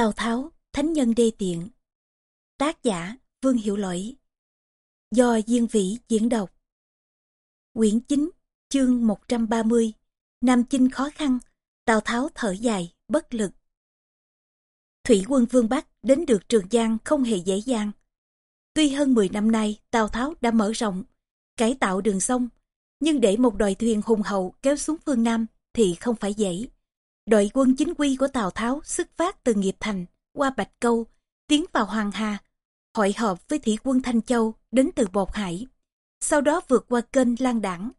Tào Tháo, Thánh Nhân Đê Tiện Tác giả Vương Hiệu Lỗi Do Diên Vĩ diễn đọc Quyển 9, chương 130 Nam Chinh khó khăn, Tào Tháo thở dài, bất lực Thủy quân Vương Bắc đến được Trường Giang không hề dễ dàng. Tuy hơn 10 năm nay Tào Tháo đã mở rộng, cải tạo đường sông, nhưng để một đội thuyền hùng hậu kéo xuống phương Nam thì không phải dễ. Đội quân chính quy của Tào Tháo xuất phát từ Nghiệp Thành, qua Bạch Câu, tiến vào Hoàng Hà, hội họp với thủy quân Thanh Châu đến từ Bột Hải. Sau đó vượt qua kênh Lan Đảng,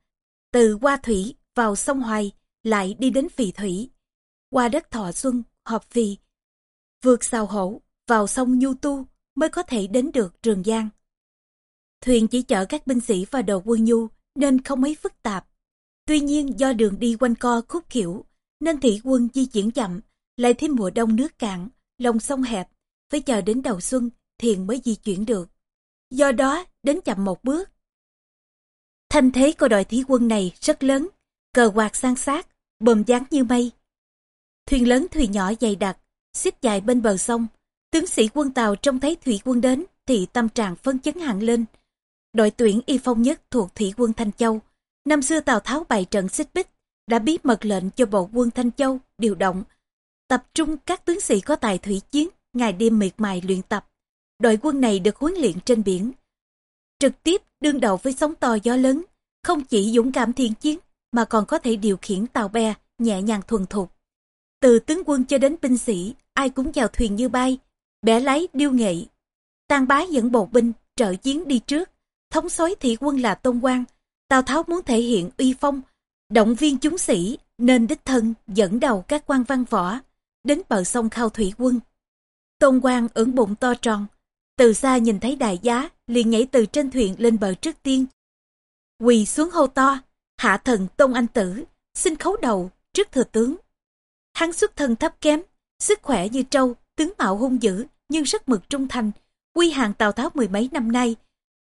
từ qua thủy vào sông Hoài, lại đi đến Phì Thủy, qua đất Thọ Xuân, họp Phì, vượt Sào Hổ, vào sông Nhu Tu mới có thể đến được Trường Giang. Thuyền chỉ chở các binh sĩ và đồ quân nhu nên không mấy phức tạp. Tuy nhiên do đường đi quanh co khúc khỉu nên thủy quân di chuyển chậm, lại thêm mùa đông nước cạn, lòng sông hẹp, phải chờ đến đầu xuân thiền mới di chuyển được. Do đó, đến chậm một bước. Thanh thế của đội thủy quân này rất lớn, cờ quạt sang sát, bồm dáng như mây. Thuyền lớn thuyền nhỏ dày đặc, xếp dài bên bờ sông. Tướng sĩ quân Tàu trông thấy thủy quân đến thì tâm trạng phân chấn hẳn lên. Đội tuyển y phong nhất thuộc thủy quân Thanh Châu. Năm xưa Tào Tháo bày trận xích bích, đã bí mật lệnh cho bộ quân Thanh Châu điều động, tập trung các tướng sĩ có tài thủy chiến, ngày đêm miệt mài luyện tập. Đội quân này được huấn luyện trên biển. Trực tiếp đương đầu với sóng to gió lớn, không chỉ dũng cảm thiên chiến, mà còn có thể điều khiển tàu bè nhẹ nhàng thuần thục. Từ tướng quân cho đến binh sĩ, ai cũng chào thuyền như bay, bẻ lái điêu nghệ. Tàn bá dẫn bộ binh, trợ chiến đi trước, thống soái thị quân là Tôn Quang. Tào Tháo muốn thể hiện uy phong, động viên chúng sĩ nên đích thân dẫn đầu các quan văn võ đến bờ sông khao thủy quân. Tôn Quang ưỡn bụng to tròn, từ xa nhìn thấy đại giá liền nhảy từ trên thuyền lên bờ trước tiên. Quỳ xuống hô to, hạ thần Tôn Anh Tử, xin khấu đầu trước thừa tướng. Hắn xuất thân thấp kém, sức khỏe như trâu, tướng mạo hung dữ nhưng rất mực trung thành, quy hàng Tào Tháo mười mấy năm nay.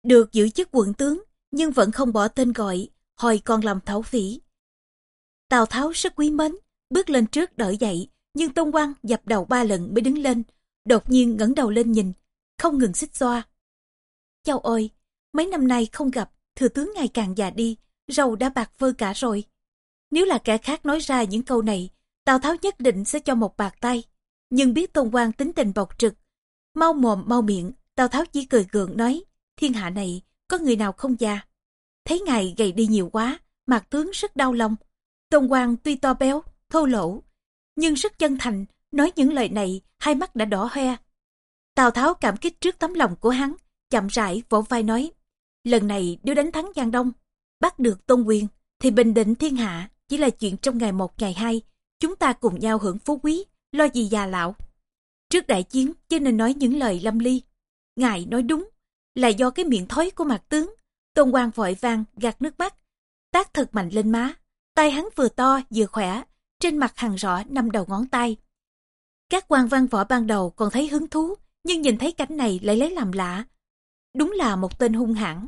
Được giữ chức quận tướng nhưng vẫn không bỏ tên gọi, hồi còn làm thảo phỉ. Tào Tháo rất quý mến, bước lên trước đỡ dậy, nhưng Tôn Quang dập đầu ba lần mới đứng lên, đột nhiên ngẩng đầu lên nhìn, không ngừng xích xoa. Châu ôi, mấy năm nay không gặp, thừa tướng ngày càng già đi, râu đã bạc phơ cả rồi. Nếu là kẻ khác nói ra những câu này, Tào Tháo nhất định sẽ cho một bạc tay. Nhưng biết Tôn Quang tính tình bộc trực, mau mồm mau miệng, Tào Tháo chỉ cười gượng nói, thiên hạ này có người nào không già. Thấy ngài gầy đi nhiều quá, mặt tướng rất đau lòng. Tôn Quang tuy to béo, thô lỗ, nhưng rất chân thành, nói những lời này, hai mắt đã đỏ hoe. Tào Tháo cảm kích trước tấm lòng của hắn, chậm rãi vỗ vai nói, lần này nếu đánh thắng Giang Đông, bắt được Tôn Quyền, thì bình định thiên hạ chỉ là chuyện trong ngày một ngày hai, chúng ta cùng nhau hưởng phú quý, lo gì già lão. Trước đại chiến chứ nên nói những lời lâm ly. Ngài nói đúng, là do cái miệng thối của mặt tướng. Tôn Quang vội vàng gạt nước mắt, tác thật mạnh lên má. Tay hắn vừa to vừa khỏe, trên mặt hằn rõ năm đầu ngón tay. Các quan văn võ ban đầu còn thấy hứng thú, nhưng nhìn thấy cảnh này lại lấy làm lạ. Đúng là một tên hung hãn.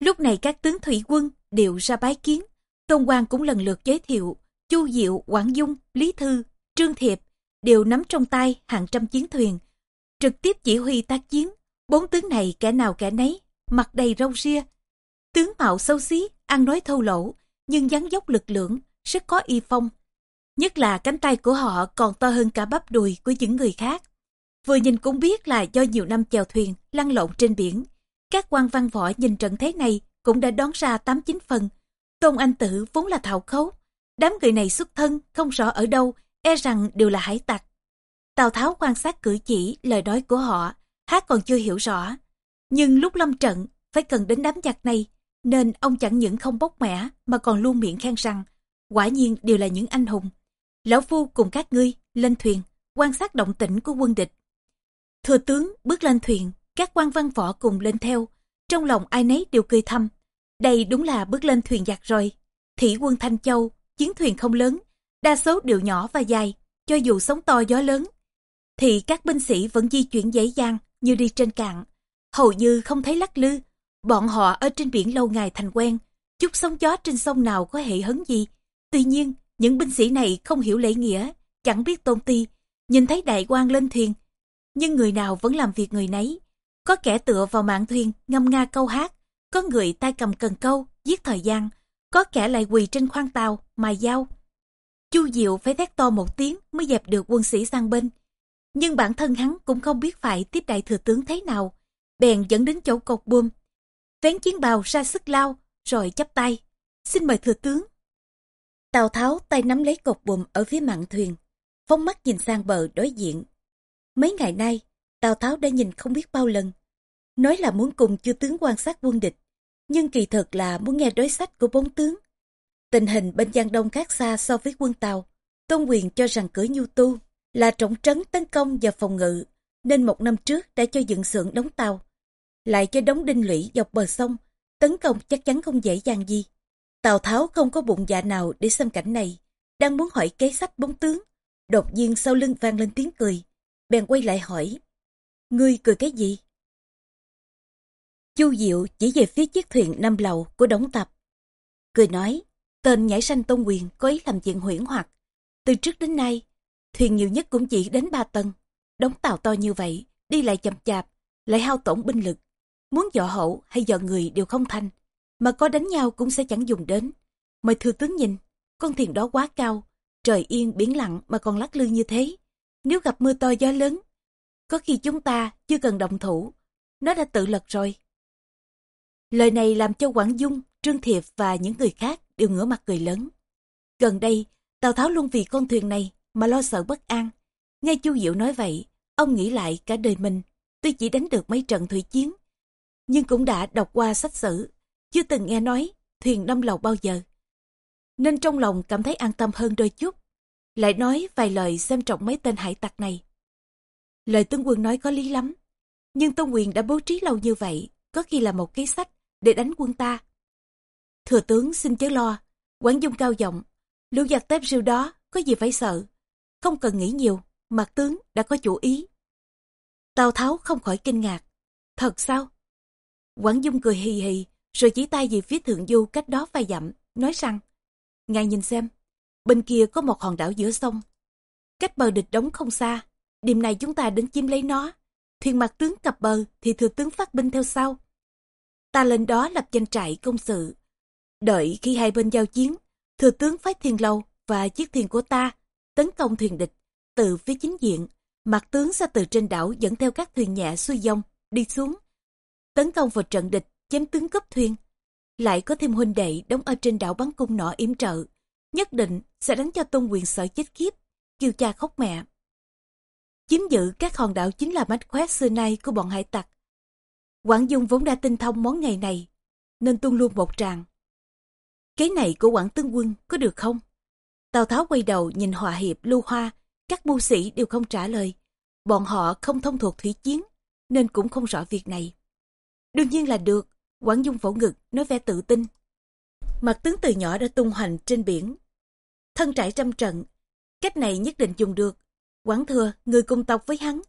Lúc này các tướng thủy quân đều ra bái kiến. Tôn Quang cũng lần lượt giới thiệu, Chu Diệu, Quảng Dung, Lý Thư, Trương Thiệp đều nắm trong tay hàng trăm chiến thuyền, trực tiếp chỉ huy tác chiến. Bốn tướng này kẻ nào kẻ nấy, mặt đầy râu ria. Tướng mạo xấu xí, ăn nói thô lỗ, nhưng dáng dốc lực lượng, rất có y phong. Nhất là cánh tay của họ còn to hơn cả bắp đùi của những người khác. Vừa nhìn cũng biết là do nhiều năm chèo thuyền, lăn lộn trên biển. Các quan văn võ nhìn trận thế này cũng đã đón ra tám chín phần. Tôn Anh Tử vốn là thảo khấu. Đám người này xuất thân, không rõ ở đâu, e rằng đều là hải tặc. Tào Tháo quan sát cử chỉ, lời nói của họ, hát còn chưa hiểu rõ. Nhưng lúc lâm trận, phải cần đến đám giặc này, nên ông chẳng những không bốc mẻ mà còn luôn miệng khen rằng quả nhiên đều là những anh hùng. Lão Phu cùng các ngươi lên thuyền, quan sát động tĩnh của quân địch. Thừa tướng bước lên thuyền, các quan văn võ cùng lên theo, trong lòng ai nấy đều cười thầm. Đây đúng là bước lên thuyền giặc rồi. Thủy quân Thanh Châu, chiến thuyền không lớn, đa số đều nhỏ và dài, cho dù sóng to gió lớn. Thì các binh sĩ vẫn di chuyển dễ dàng như đi trên cạn, hầu như không thấy lắc lư. Bọn họ ở trên biển lâu ngày thành quen, chút sóng gió trên sông nào có hệ hấn gì. Tuy nhiên, những binh sĩ này không hiểu lễ nghĩa, chẳng biết tôn ti, nhìn thấy đại quan lên thuyền, nhưng người nào vẫn làm việc người nấy. Có kẻ tựa vào mạng thuyền, ngâm nga câu hát, có người tay cầm cần câu, giết thời gian, có kẻ lại quỳ trên khoang tàu, mài dao. Chu Diệu phải thét to một tiếng mới dẹp được quân sĩ sang bên. Nhưng bản thân hắn cũng không biết phải tiếp đại thừa tướng thế nào, bèn dẫn đến chỗ cột buồm. Vén chiến bào ra sức lao, rồi chắp tay. Xin mời thừa tướng. Tào Tháo tay nắm lấy cột bùm ở phía mạn thuyền, phóng mắt nhìn sang bờ đối diện. Mấy ngày nay, Tào Tháo đã nhìn không biết bao lần. Nói là muốn cùng chư tướng quan sát quân địch, nhưng kỳ thực là muốn nghe đối sách của bốn tướng. Tình hình bên Giang Đông khác xa so với quân Tàu. Tôn Quyền cho rằng cửa nhu tu là trọng trấn tấn công và phòng ngự, nên một năm trước đã cho dựng xưởng đóng tàu. Lại cho đóng đinh lũy dọc bờ sông, tấn công chắc chắn không dễ dàng gì. Tào Tháo không có bụng dạ nào để xem cảnh này, đang muốn hỏi kế sách bốn tướng. Đột nhiên sau lưng vang lên tiếng cười, bèn quay lại hỏi. Ngươi cười cái gì? Chu Diệu chỉ về phía chiếc thuyền năm lầu của đống tập. Cười nói, tên nhảy sanh tôn quyền có ý làm chuyện huyễn hoặc. Từ trước đến nay, thuyền nhiều nhất cũng chỉ đến ba tầng. Đóng tàu to như vậy, đi lại chậm chạp, lại hao tổn binh lực. Muốn dọ hậu hay dọ người đều không thành, mà có đánh nhau cũng sẽ chẳng dùng đến. Mời thừa tướng nhìn, con thuyền đó quá cao, trời yên biển lặng mà còn lắc lư như thế. Nếu gặp mưa to gió lớn, có khi chúng ta chưa cần động thủ, nó đã tự lật rồi. Lời này làm cho Quảng Dung, Trương Thiệp và những người khác đều ngửa mặt cười lớn. Gần đây, Tào Tháo luôn vì con thuyền này mà lo sợ bất an. Nghe Chu Diệu nói vậy, ông nghĩ lại cả đời mình, tuy chỉ đánh được mấy trận thủy chiến, nhưng cũng đã đọc qua sách sử, chưa từng nghe nói thuyền năm lầu bao giờ. Nên trong lòng cảm thấy an tâm hơn đôi chút, lại nói vài lời xem trọng mấy tên hải tặc này. Lời tướng quân nói có lý lắm, nhưng Tôn Quyền đã bố trí lâu như vậy, có khi là một kế sách để đánh quân ta. Thừa tướng xin chớ lo, Quảng Dung cao giọng, lũ giặc tép rêu đó, có gì phải sợ. Không cần nghĩ nhiều, mặt tướng đã có chủ ý. Tào Tháo không khỏi kinh ngạc. Thật sao? Quảng Dung cười hì hì, rồi chỉ tay về phía thượng du cách đó vài dặm, nói rằng, ngài nhìn xem, bên kia có một hòn đảo giữa sông. Cách bờ địch đóng không xa, đêm nay chúng ta đến chiếm lấy nó. Thuyền mặt tướng cập bờ thì thừa tướng phát binh theo sau. Ta lên đó lập danh trại công sự. Đợi khi hai bên giao chiến, thừa tướng phái thuyền lâu và chiếc thuyền của ta tấn công thuyền địch từ phía chính diện. Mặt tướng sẽ từ trên đảo dẫn theo các thuyền nhẹ xuôi dông đi xuống. Tấn công vào trận địch, chém tướng cấp thuyền. Lại có thêm huynh đệ đóng ở trên đảo bắn cung nỏ yểm trợ. Nhất định sẽ đánh cho tôn quyền sợ chết khiếp, kêu cha khóc mẹ. Chiếm giữ các hòn đảo chính là mách khóe xưa nay của bọn hải tặc. Quảng Dung vốn đã tinh thông món nghề này, nên tuôn luôn một tràng. Cái này của Quảng Tướng Quân có được không? Tào Tháo quay đầu nhìn Hòa Hiệp, Lưu Hoa, các mưu sĩ đều không trả lời. Bọn họ không thông thuộc thủy chiến, nên cũng không rõ việc này. Đương nhiên là được, Quảng Dung vỗ ngực, nói vẻ tự tin. Mặt tướng từ nhỏ đã tung hoành trên biển. Thân trải trăm trận, cách này nhất định dùng được. Quảng Thừa, người cùng tộc với hắn,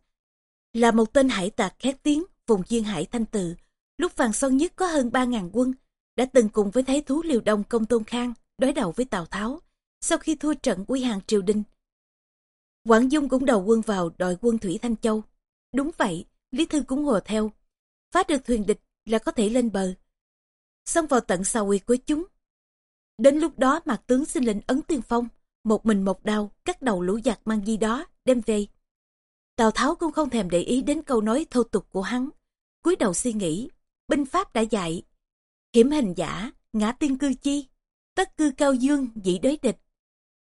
là một tên hải tạc khét tiếng, vùng duyên hải thanh tự. Lúc vàng son nhất có hơn 3.000 quân, đã từng cùng với thái thú liều đông công tôn khang đối đầu với tào tháo sau khi thua trận quy hàng triều đình quảng dung cũng đầu quân vào đội quân thủy thanh châu đúng vậy lý thư cũng hùa theo phá được thuyền địch là có thể lên bờ. Xông vào tận sau quyệt của chúng. Đến lúc đó mạc tướng xin lệnh ấn tiên phong một mình một đao cắt đầu lũ giặc mang gì đó đem về. Tào tháo cũng không thèm để ý đến câu nói thô tục của hắn. Cúi đầu suy nghĩ binh pháp đã dạy. Hiểm hình giả, ngã tiên cư chi, tất cư cao dương, dĩ đối địch.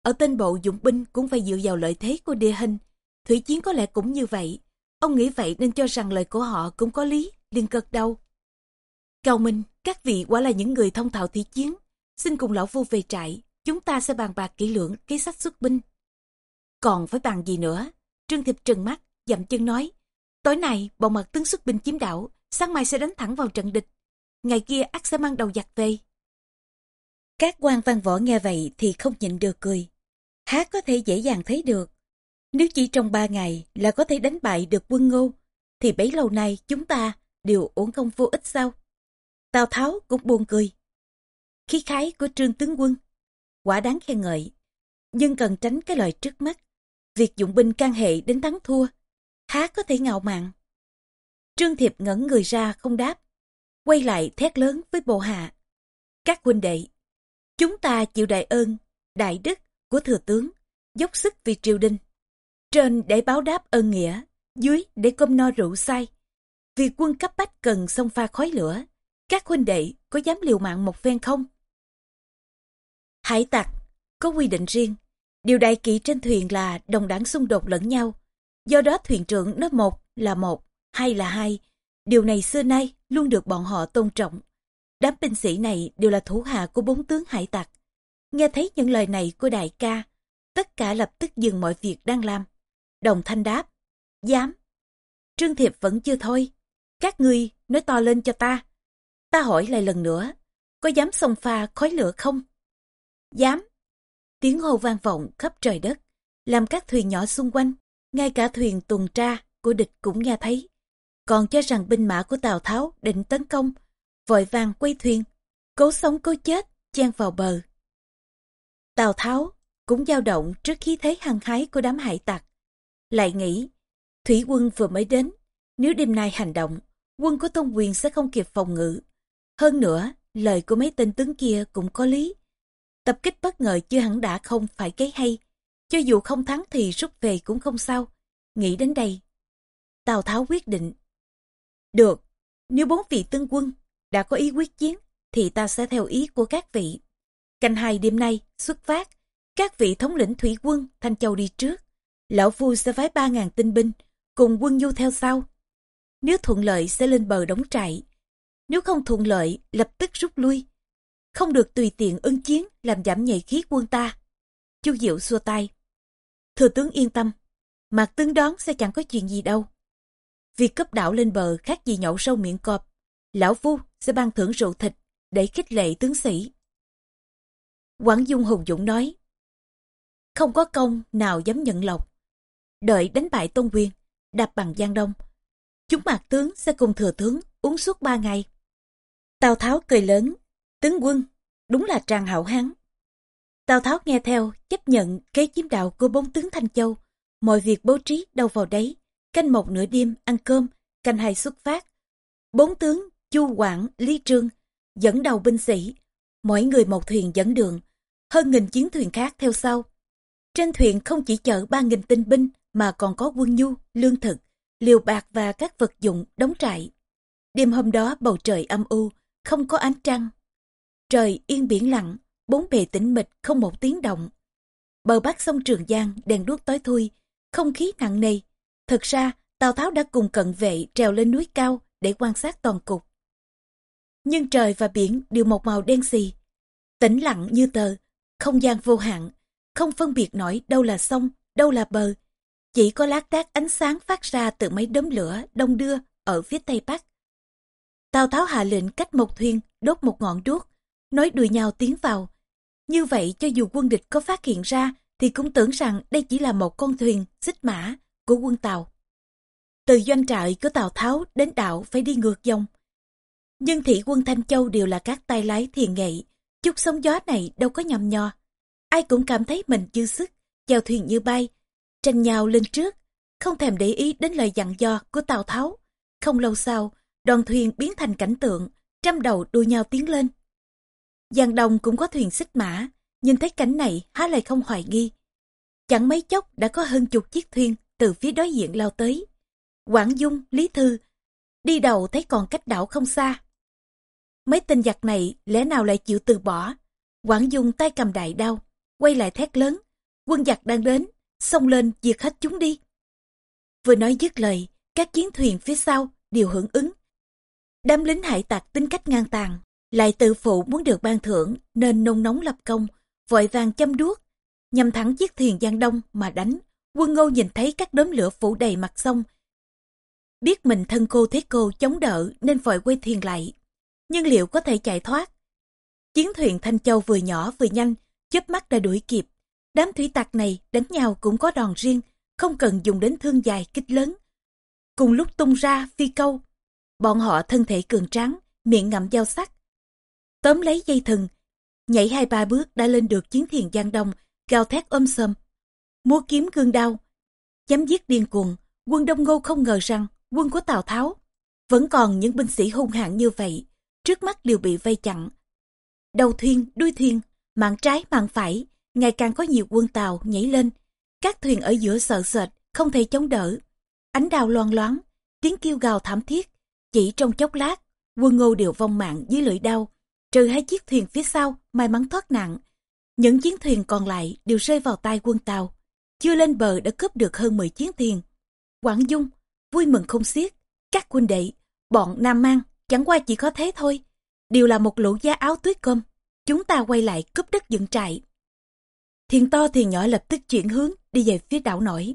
Ở tên bộ dụng binh cũng phải dựa vào lợi thế của địa hình, thủy chiến có lẽ cũng như vậy. Ông nghĩ vậy nên cho rằng lời của họ cũng có lý, liền cực đâu. Cao Minh, các vị quả là những người thông thạo thí chiến, xin cùng lão phu về trại, chúng ta sẽ bàn bạc kỹ lưỡng kế sách xuất binh. Còn phải bàn gì nữa? Trương Thiệp trừng mắt, dậm chân nói, tối nay bọn mặt tướng xuất binh chiếm đảo, sáng mai sẽ đánh thẳng vào trận địch ngày kia ắt sẽ mang đầu giặc về. Các quan văn võ nghe vậy thì không nhịn được cười. Há có thể dễ dàng thấy được. Nếu chỉ trong ba ngày là có thể đánh bại được quân ngô, thì bấy lâu nay chúng ta đều uổng công vô ích sao? Tào Tháo cũng buồn cười. Khí khái của trương tướng quân, quả đáng khen ngợi, nhưng cần tránh cái loại trước mắt. việc dụng binh can hệ đến thắng thua, há có thể ngạo mạn. Trương Thiệp ngẩn người ra không đáp, quay lại thét lớn với bộ hạ. Các huynh đệ, chúng ta chịu đại ơn, đại đức của thừa tướng, dốc sức vì triều đình. Trên để báo đáp ơn nghĩa, dưới để cơm no rượu say. Vì quân cấp bách cần xông pha khói lửa, các huynh đệ có dám liều mạng một phen không? Hải tặc, có quy định riêng. Điều đại kỵ trên thuyền là đồng đảng xung đột lẫn nhau. Do đó thuyền trưởng nói một là một, hai là hai. Điều này xưa nay luôn được bọn họ tôn trọng. Đám binh sĩ này đều là thủ hạ của bốn tướng hải tặc. Nghe thấy những lời này của đại ca, tất cả lập tức dừng mọi việc đang làm. Đồng thanh đáp, dám. Trương Thiệp vẫn chưa thôi. Các ngươi nói to lên cho ta. Ta hỏi lại lần nữa, có dám xông pha khói lửa không? Dám. Tiếng hô vang vọng khắp trời đất, làm các thuyền nhỏ xung quanh, ngay cả thuyền tuần tra của địch cũng nghe thấy. Còn cho rằng binh mã của Tào Tháo định tấn công, vội vàng quay thuyền, cố sống cố chết, chen vào bờ. Tào Tháo cũng dao động trước khí thế hăng hái của đám hải tặc. Lại nghĩ, thủy quân vừa mới đến, nếu đêm nay hành động, quân của Tôn Quyền sẽ không kịp phòng ngự. Hơn nữa, lời của mấy tên tướng kia cũng có lý. Tập kích bất ngờ chưa hẳn đã không phải cái hay. Cho dù không thắng thì rút về cũng không sao. Nghĩ đến đây, Tào Tháo quyết định. Được, nếu bốn vị tướng quân đã có ý quyết chiến, thì ta sẽ theo ý của các vị. Canh hai đêm nay, xuất phát, các vị thống lĩnh thủy quân Thanh Châu đi trước. Lão Phu sẽ phái ba ngàn tinh binh, cùng quân du theo sau. Nếu thuận lợi sẽ lên bờ đóng trại. Nếu không thuận lợi, lập tức rút lui. Không được tùy tiện ưng chiến, làm giảm nhạy khí quân ta. Chu Diệu xua tay. Thừa tướng yên tâm, Mạc tướng đón sẽ chẳng có chuyện gì đâu. Việc cấp đảo lên bờ khác gì nhậu sâu miệng cọp. Lão Phu sẽ ban thưởng rượu thịt để khích lệ tướng sĩ. Quảng Dung hùng dũng nói, không có công nào dám nhận lộc. Đợi đánh bại Tôn Quyền, đạp bằng Giang Đông. Chúng mạc tướng sẽ cùng thừa tướng uống suốt ba ngày. Tào Tháo cười lớn, tướng quân, đúng là tràng hảo hán. Tào Tháo nghe theo, chấp nhận kế chiếm đạo của bốn tướng Thanh Châu. Mọi việc bố trí đâu vào đấy, canh một nửa đêm ăn cơm, canh hai xuất phát. Bốn tướng Chu Quảng, Lý Trương dẫn đầu binh sĩ, mỗi người một thuyền dẫn đường, hơn nghìn chiến thuyền khác theo sau. Trên thuyền không chỉ chở ba nghìn tinh binh mà còn có quân nhu, lương thực, liều bạc và các vật dụng đóng trại. Đêm hôm đó bầu trời âm u, không có ánh trăng. Trời yên biển lặng, bốn bề tĩnh mịch không một tiếng động. Bờ bắc sông Trường Giang đèn đuốc tối thui, không khí nặng nề. Thật ra, Tào Tháo đã cùng cận vệ trèo lên núi cao để quan sát toàn cục. Nhưng trời và biển đều một màu đen xì, tĩnh lặng như tờ, không gian vô hạn, không phân biệt nổi đâu là sông, đâu là bờ. Chỉ có lát đác ánh sáng phát ra từ mấy đốm lửa đông đưa ở phía tây bắc. Tào Tháo hạ lệnh cách một thuyền, đốt một ngọn đuốc, nói đùi nhau tiến vào. Như vậy cho dù quân địch có phát hiện ra thì cũng tưởng rằng đây chỉ là một con thuyền xích mã của quân Tàu. Từ doanh trại của Tào Tháo đến đảo phải đi ngược dòng. Nhưng thị quân Thanh Châu đều là các tay lái thiền nghệ, chút sóng gió này đâu có nhầm nho. Ai cũng cảm thấy mình dư sức, chèo thuyền như bay, tranh nhau lên trước, không thèm để ý đến lời dặn dò của Tào Tháo. Không lâu sau, đoàn thuyền biến thành cảnh tượng, trăm đầu đua nhau tiến lên. Giang Đông cũng có thuyền xích mã, nhìn thấy cảnh này há lại không hoài nghi. Chẳng mấy chốc đã có hơn chục chiếc thuyền từ phía đối diện lao tới. Quảng Dung, Lý Thư, đi đầu thấy còn cách đảo không xa. Mấy tên giặc này lẽ nào lại chịu từ bỏ. Quảng Dung tay cầm đại đao, quay lại thét lớn. Quân giặc đang đến, xông lên diệt hết chúng đi. Vừa nói dứt lời, các chiến thuyền phía sau đều hưởng ứng. Đám lính hải tặc tính cách ngang tàn, lại tự phụ muốn được ban thưởng nên nôn nóng lập công, vội vàng châm đuốc, nhằm thẳng chiếc thuyền Giang Đông mà đánh. Quân Ngô nhìn thấy các đốm lửa phủ đầy mặt sông. Biết mình thân cô thế cô chống đỡ nên vội quay thuyền lại. Nhưng liệu có thể chạy thoát? Chiến thuyền Thanh Châu vừa nhỏ vừa nhanh, chớp mắt đã đuổi kịp. Đám thủy tặc này đánh nhau cũng có đòn riêng, không cần dùng đến thương dài kích lớn. Cùng lúc tung ra phi câu, bọn họ thân thể cường tráng, miệng ngậm dao sắc. Tóm lấy dây thừng, nhảy hai ba bước đã lên được chiến thuyền Giang Đông, gào thét ôm sầm. múa kiếm gương đao, chém giết điên cuồng. Quân Đông Ngô không ngờ rằng quân của Tào Tháo vẫn còn những binh sĩ hung hãn như vậy, trước mắt đều bị vây chặn. Đầu thuyền, đuôi thuyền, mạng trái, mạng phải, ngày càng có nhiều quân Tàu nhảy lên. Các thuyền ở giữa sợ sệt, không thể chống đỡ. Ánh đào loan loáng, tiếng kêu gào thảm thiết. Chỉ trong chốc lát, quân ngô đều vong mạng dưới lưỡi đau, trừ hai chiếc thuyền phía sau may mắn thoát nạn. Những chiến thuyền còn lại đều rơi vào tay quân Tàu. Chưa lên bờ đã cướp được hơn 10 chiến thuyền. Quảng Dung, vui mừng không xiết. Các quân đệ, bọn Nam Mang, chẳng qua chỉ có thế thôi. Đều là một lũ da áo tuyết cơm. Chúng ta quay lại cướp đất dựng trại. Thuyền to thuyền nhỏ lập tức chuyển hướng đi về phía đảo nổi.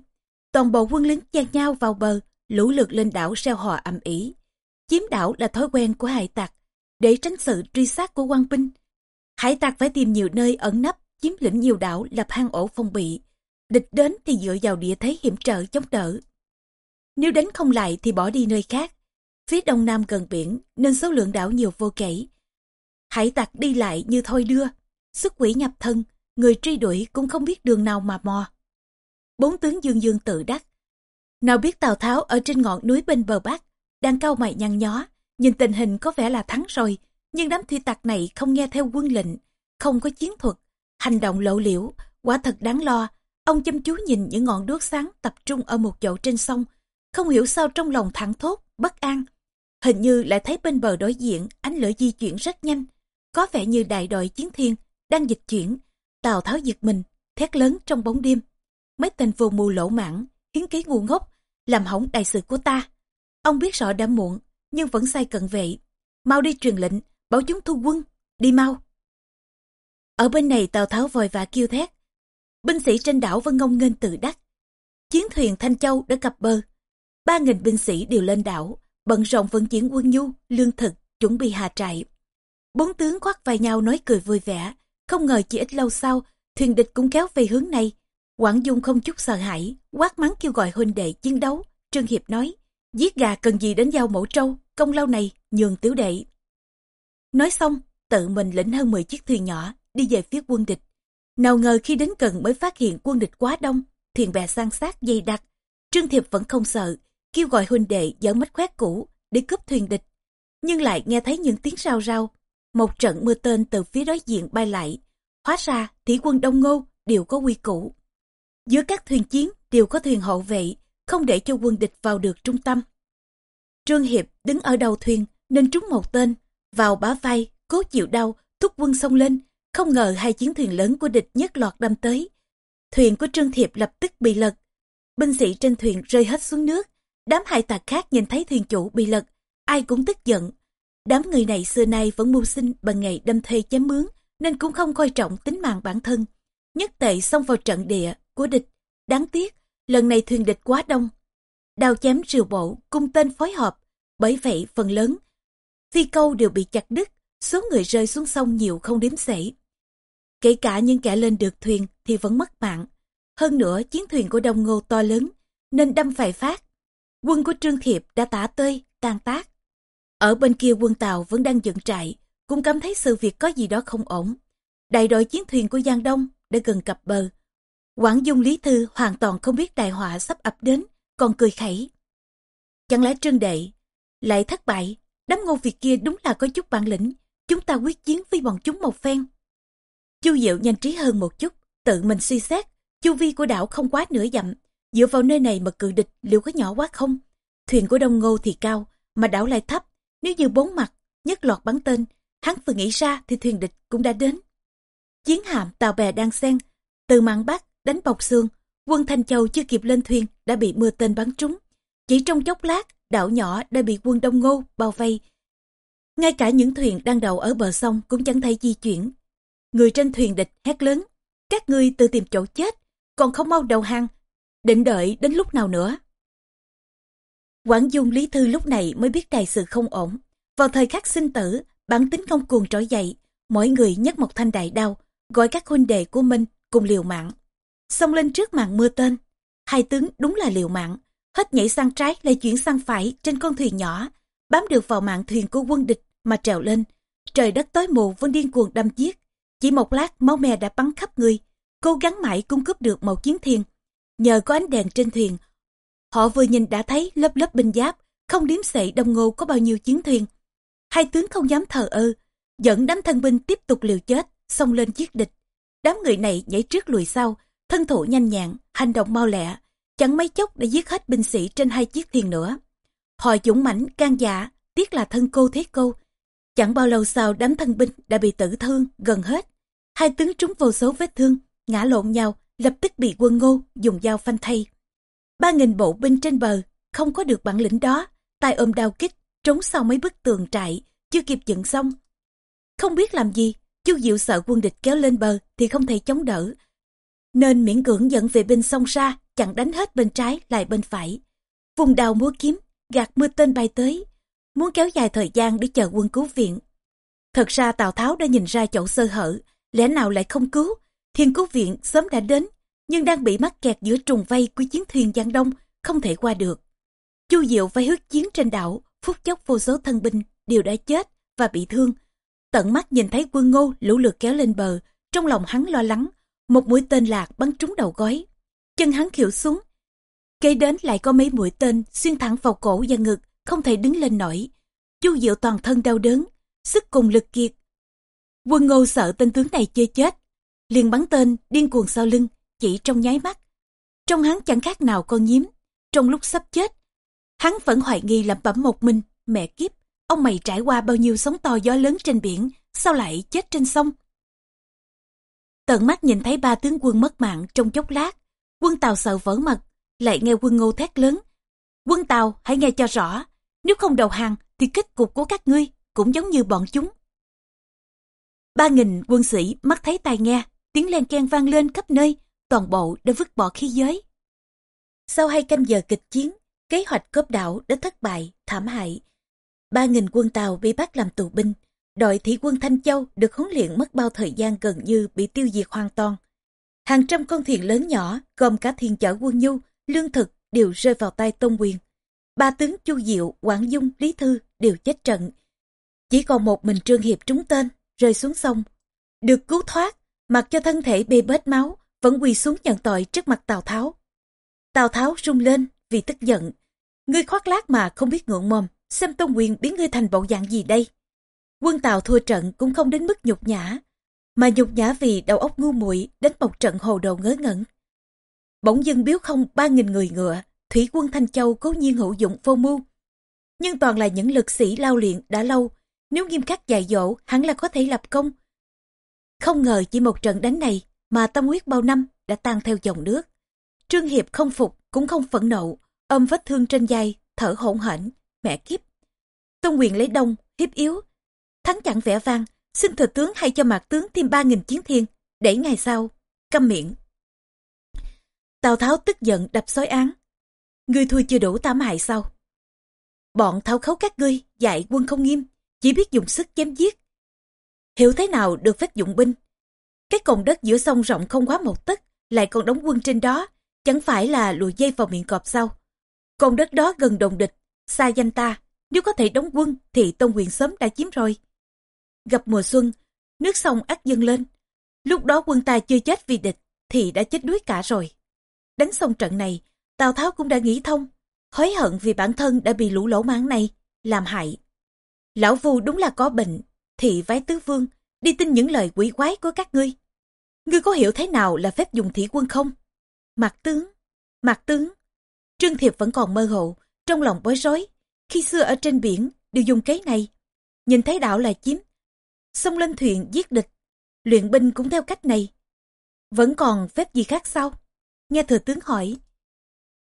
Toàn bộ quân lính chen nhau vào bờ, lũ lượt lên đảo reo hò ầm ĩ. Chiếm đảo là thói quen của hải tặc, để tránh sự truy sát của quan binh. Hải tặc phải tìm nhiều nơi ẩn nấp, chiếm lĩnh nhiều đảo lập hang ổ phong bị. Địch đến thì dựa vào địa thế hiểm trở chống đỡ. Nếu đánh không lại thì bỏ đi nơi khác. Phía đông nam gần biển nên số lượng đảo nhiều vô kể. Hải tặc đi lại như thôi đưa, xuất quỷ nhập thân, người truy đuổi cũng không biết đường nào mà mò. Bốn tướng dương dương tự đắc. Nào biết Tào Tháo ở trên ngọn núi bên bờ bắc, đang cao mày nhăn nhó, nhìn tình hình có vẻ là thắng rồi, nhưng đám thủy tặc này không nghe theo quân lệnh, không có chiến thuật, hành động lộ liễu, quả thật đáng lo. Ông chăm chú nhìn những ngọn đuốc sáng tập trung ở một chỗ trên sông, không hiểu sao trong lòng thẳng thốt, bất an. Hình như lại thấy bên bờ đối diện ánh lửa di chuyển rất nhanh, có vẻ như đại đội chiến thiên đang dịch chuyển. Tào Tháo giật mình, thét lớn trong bóng đêm. Mấy tên vô mù lỗ mãng, hiến kế ngu ngốc, làm hỏng đại sự của ta. Ông biết rõ đã muộn, nhưng vẫn sai cận vệ. Mau đi truyền lệnh, bảo chúng thu quân, đi mau. Ở bên này Tào Tháo vội vã kêu thét. Binh sĩ trên đảo vẫn ngông nghênh tự đắc. Chiến thuyền Thanh Châu đã cập bờ. Ba nghìn binh sĩ đều lên đảo, bận rộn vận chuyển quân nhu, lương thực, chuẩn bị hạ trại. Bốn tướng khoác vai nhau nói cười vui vẻ, không ngờ chỉ ít lâu sau, thuyền địch cũng kéo về hướng này. Quảng Dung không chút sợ hãi, quát mắng kêu gọi huynh đệ chiến đấu. Trương Hiệp nói, giết gà cần gì đến giao mẫu trâu, công lao này nhường tiểu đệ. Nói xong, tự mình lĩnh hơn 10 chiếc thuyền nhỏ, đi về phía quân địch. Nào ngờ khi đến gần mới phát hiện quân địch quá đông, thuyền bè san sát dày đặc. Trương Thiệp vẫn không sợ, kêu gọi huynh đệ dẫn mách khoét cũ để cướp thuyền địch. Nhưng lại nghe thấy những tiếng rao rao, một trận mưa tên từ phía đối diện bay lại. Hóa ra, thủy quân Đông Ngô đều có quy củ. Giữa các thuyền chiến đều có thuyền hộ vệ, không để cho quân địch vào được trung tâm. Trương Hiệp đứng ở đầu thuyền nên trúng một tên, vào bá vai, cố chịu đau, thúc quân xông lên, không ngờ hai chiến thuyền lớn của địch nhất loạt đâm tới. Thuyền của Trương Thiệp lập tức bị lật. Binh sĩ trên thuyền rơi hết xuống nước. Đám hải tặc khác nhìn thấy thuyền chủ bị lật, ai cũng tức giận, Đám người này xưa nay vẫn mưu sinh bằng ngày đâm thê chém mướn, nên cũng không coi trọng tính mạng bản thân. Nhất tệ xông vào trận địa của địch. Đáng tiếc, lần này thuyền địch quá đông. Đào chém rìu bộ, cung tên phối hợp. Bởi vậy, phần lớn, phi câu đều bị chặt đứt, số người rơi xuống sông nhiều không đếm xuể. Kể cả những kẻ lên được thuyền thì vẫn mất mạng. Hơn nữa, chiến thuyền của Đông Ngô to lớn, nên đâm phải phát. Quân của Trương Thiệp đã tả tơi, tan tác. Ở bên kia quân Tàu vẫn đang dựng trại, cũng cảm thấy sự việc có gì đó không ổn. Đại đội chiến thuyền của Giang Đông đã gần cập bờ. Quảng Dung Lý Thư hoàn toàn không biết đại họa sắp ập đến, còn cười khẩy. Chẳng lẽ Trương Đệ lại thất bại, đám ngô việc kia đúng là có chút bản lĩnh, chúng ta quyết chiến với bọn chúng một phen. Chu Diệu nhanh trí hơn một chút, tự mình suy xét, chu vi của đảo không quá nửa dặm, dựa vào nơi này mà cự địch liệu có nhỏ quá không? Thuyền của Đông Ngô thì cao, mà đảo lại thấp, nếu như bốn mặt, nhất loạt bắn tên, hắn vừa nghĩ ra thì thuyền địch cũng đã đến. Chiến hạm tàu bè đang xen, từ mạn bắc đánh bọc xương, quân Thanh Châu chưa kịp lên thuyền đã bị mưa tên bắn trúng. Chỉ trong chốc lát, đảo nhỏ đã bị quân Đông Ngô bao vây. Ngay cả những thuyền đang đậu ở bờ sông cũng chẳng thấy di chuyển. Người trên thuyền địch hét lớn, các ngươi tự tìm chỗ chết, còn không mau đầu hàng, định đợi đến lúc nào nữa. Quảng Dung Lý Thư lúc này mới biết đại sự không ổn. Vào thời khắc sinh tử, bản tính không cuồng trỗi dậy, mỗi người nhấc một thanh đại đao, gọi các huynh đệ của mình cùng liều mạng. Xông lên trước màn mưa tên, hai tướng đúng là liều mạng, hết nhảy sang trái lại chuyển sang phải trên con thuyền nhỏ, bám được vào mạng thuyền của quân địch mà trèo lên. Trời đất tối mù vẫn điên cuồng đâm giết, chỉ một lát máu me đã bắn khắp người, cố gắng mãi cung cướp được một chiến thuyền nhờ có ánh đèn trên thuyền. Họ vừa nhìn đã thấy lớp lớp binh giáp, không điếm xệ đông ngô có bao nhiêu chiến thuyền. Hai tướng không dám thờ ơ, dẫn đám thân binh tiếp tục liều chết, xông lên giết địch. Đám người này nhảy trước lùi sau, thân thủ nhanh nhẹn, hành động mau lẹ, chẳng mấy chốc đã giết hết binh sĩ trên hai chiếc thuyền nữa. Họ dũng mãnh, can dạ, tiếc là thân cô thế cô. Chẳng bao lâu sau đám thân binh đã bị tử thương gần hết. Hai tướng trúng vô số vết thương, ngã lộn nhau, lập tức bị quân ngô dùng dao phanh thay. Ba nghìn bộ binh trên bờ, không có được bản lĩnh đó, tay ôm đao kích, trốn sau mấy bức tường trại, chưa kịp dựng xong. Không biết làm gì, Chu Diệu sợ quân địch kéo lên bờ thì không thể chống đỡ. Nên miễn cưỡng dẫn về bên sông ra, chặn đánh hết bên trái lại bên phải. Vùng đào múa kiếm, gạt mưa tên bay tới, muốn kéo dài thời gian để chờ quân cứu viện. Thật ra Tào Tháo đã nhìn ra chỗ sơ hở, lẽ nào lại không cứu, thiên cứu viện sớm đã đến, nhưng đang bị mắc kẹt giữa trùng vây của chiến thuyền Giang Đông, không thể qua được. Chu Diệu phải hước chiến trên đảo, phút chốc vô số thân binh đều đã chết và bị thương. Tận mắt nhìn thấy quân ngô lũ lượt kéo lên bờ, trong lòng hắn lo lắng, một mũi tên lạc bắn trúng đầu gói. Chân hắn khỉu xuống. Kế đến lại có mấy mũi tên xuyên thẳng vào cổ và ngực, không thể đứng lên nổi. Chu Diệu toàn thân đau đớn, sức cùng lực kiệt. Quân ngô sợ tên tướng này chưa chết, liền bắn tên điên cuồng sau lưng, chỉ trong nháy mắt. Trong hắn chẳng khác nào con nhím, trong lúc sắp chết. Hắn vẫn hoài nghi lẩm bẩm một mình, mẹ kiếp, ông mày trải qua bao nhiêu sóng to gió lớn trên biển, sao lại chết trên sông? Tận mắt nhìn thấy ba tướng quân mất mạng trong chốc lát, quân Tàu sợ vỡ mật, lại nghe quân ngô thét lớn. Quân Tàu hãy nghe cho rõ, nếu không đầu hàng thì kết cục của các ngươi cũng giống như bọn chúng. Ba nghìn quân sĩ mắt thấy tai nghe, tiếng len ken vang lên khắp nơi, toàn bộ đã vứt bỏ khí giới. Sau hai canh giờ kịch chiến, kế hoạch cướp đảo đã thất bại, thảm hại. Ba nghìn quân Tàu bị bắt làm tù binh, đội thủy quân Thanh Châu được huấn luyện mất bao thời gian gần như bị tiêu diệt hoàn toàn. Hàng trăm con thuyền lớn nhỏ, gồm cả thuyền chở quân nhu, lương thực đều rơi vào tay Tôn Quyền. Ba tướng Chu Diệu, Quảng Dung, Lý Thư đều chết trận. Chỉ còn một mình Trương Hiệp trúng tên, rơi xuống sông. Được cứu thoát, mặc cho thân thể bê bết máu, vẫn quỳ xuống nhận tội trước mặt Tào Tháo. Tào Tháo rung lên vì tức giận. Ngươi khoác lác mà không biết ngượng mồm, xem Tôn Quyền biến ngươi thành bộ dạng gì đây. Quân Tào thua trận cũng không đến mức nhục nhã, mà nhục nhã vì đầu óc ngu muội đánh một trận hồ đồ ngớ ngẩn. Bỗng dưng biếu không ba nghìn người ngựa, thủy quân Thanh Châu cố nhiên hữu dụng vô mưu. Nhưng toàn là những lực sĩ lao luyện đã lâu, nếu nghiêm khắc dạy dỗ hẳn là có thể lập công. Không ngờ chỉ một trận đánh này mà tâm huyết bao năm đã tan theo dòng nước. Trương Hiệp không phục cũng không phẫn nộ, ôm vết thương trên vai, thở hổn hển, mẹ kiếp. Tôn quyền lấy đông, hiếp yếu, thắng chẳng vẻ vang, xin thừa tướng hay cho mạc tướng thêm ba nghìn chiến thiên, để ngày sau, câm miệng. Tào Tháo tức giận đập xói án. Ngươi thui chưa đủ tam hại sao? Bọn tháo khấu các ngươi, dạy quân không nghiêm, chỉ biết dùng sức chém giết. Hiểu thế nào được phép dụng binh? Cái cồn đất giữa sông rộng không quá một tấc, lại còn đóng quân trên đó, chẳng phải là lùi dây vào miệng cọp sao? Cồn đất đó gần đồng địch, xa danh ta, nếu có thể đóng quân thì Tôn quyền sớm đã chiếm rồi. Gặp mùa xuân, nước sông ắt dâng lên. Lúc đó quân ta chưa chết vì địch, thì đã chết đuối cả rồi. Đánh xong trận này, Tào Tháo cũng đã nghĩ thông, hối hận vì bản thân đã bị lũ lỗ mãn này, làm hại. Lão Vu đúng là có bệnh, thì vái tứ vương, đi tin những lời quỷ quái của các ngươi. Ngươi có hiểu thế nào là phép dùng thủy quân không? Mạc tướng, Mạc tướng. Trương Thiệp vẫn còn mơ hồ, trong lòng bối rối. Khi xưa ở trên biển, đều dùng kế này. Nhìn thấy đảo là chiếm, xông lên thuyền giết địch. Luyện binh cũng theo cách này. Vẫn còn phép gì khác sao? Nghe thừa tướng hỏi.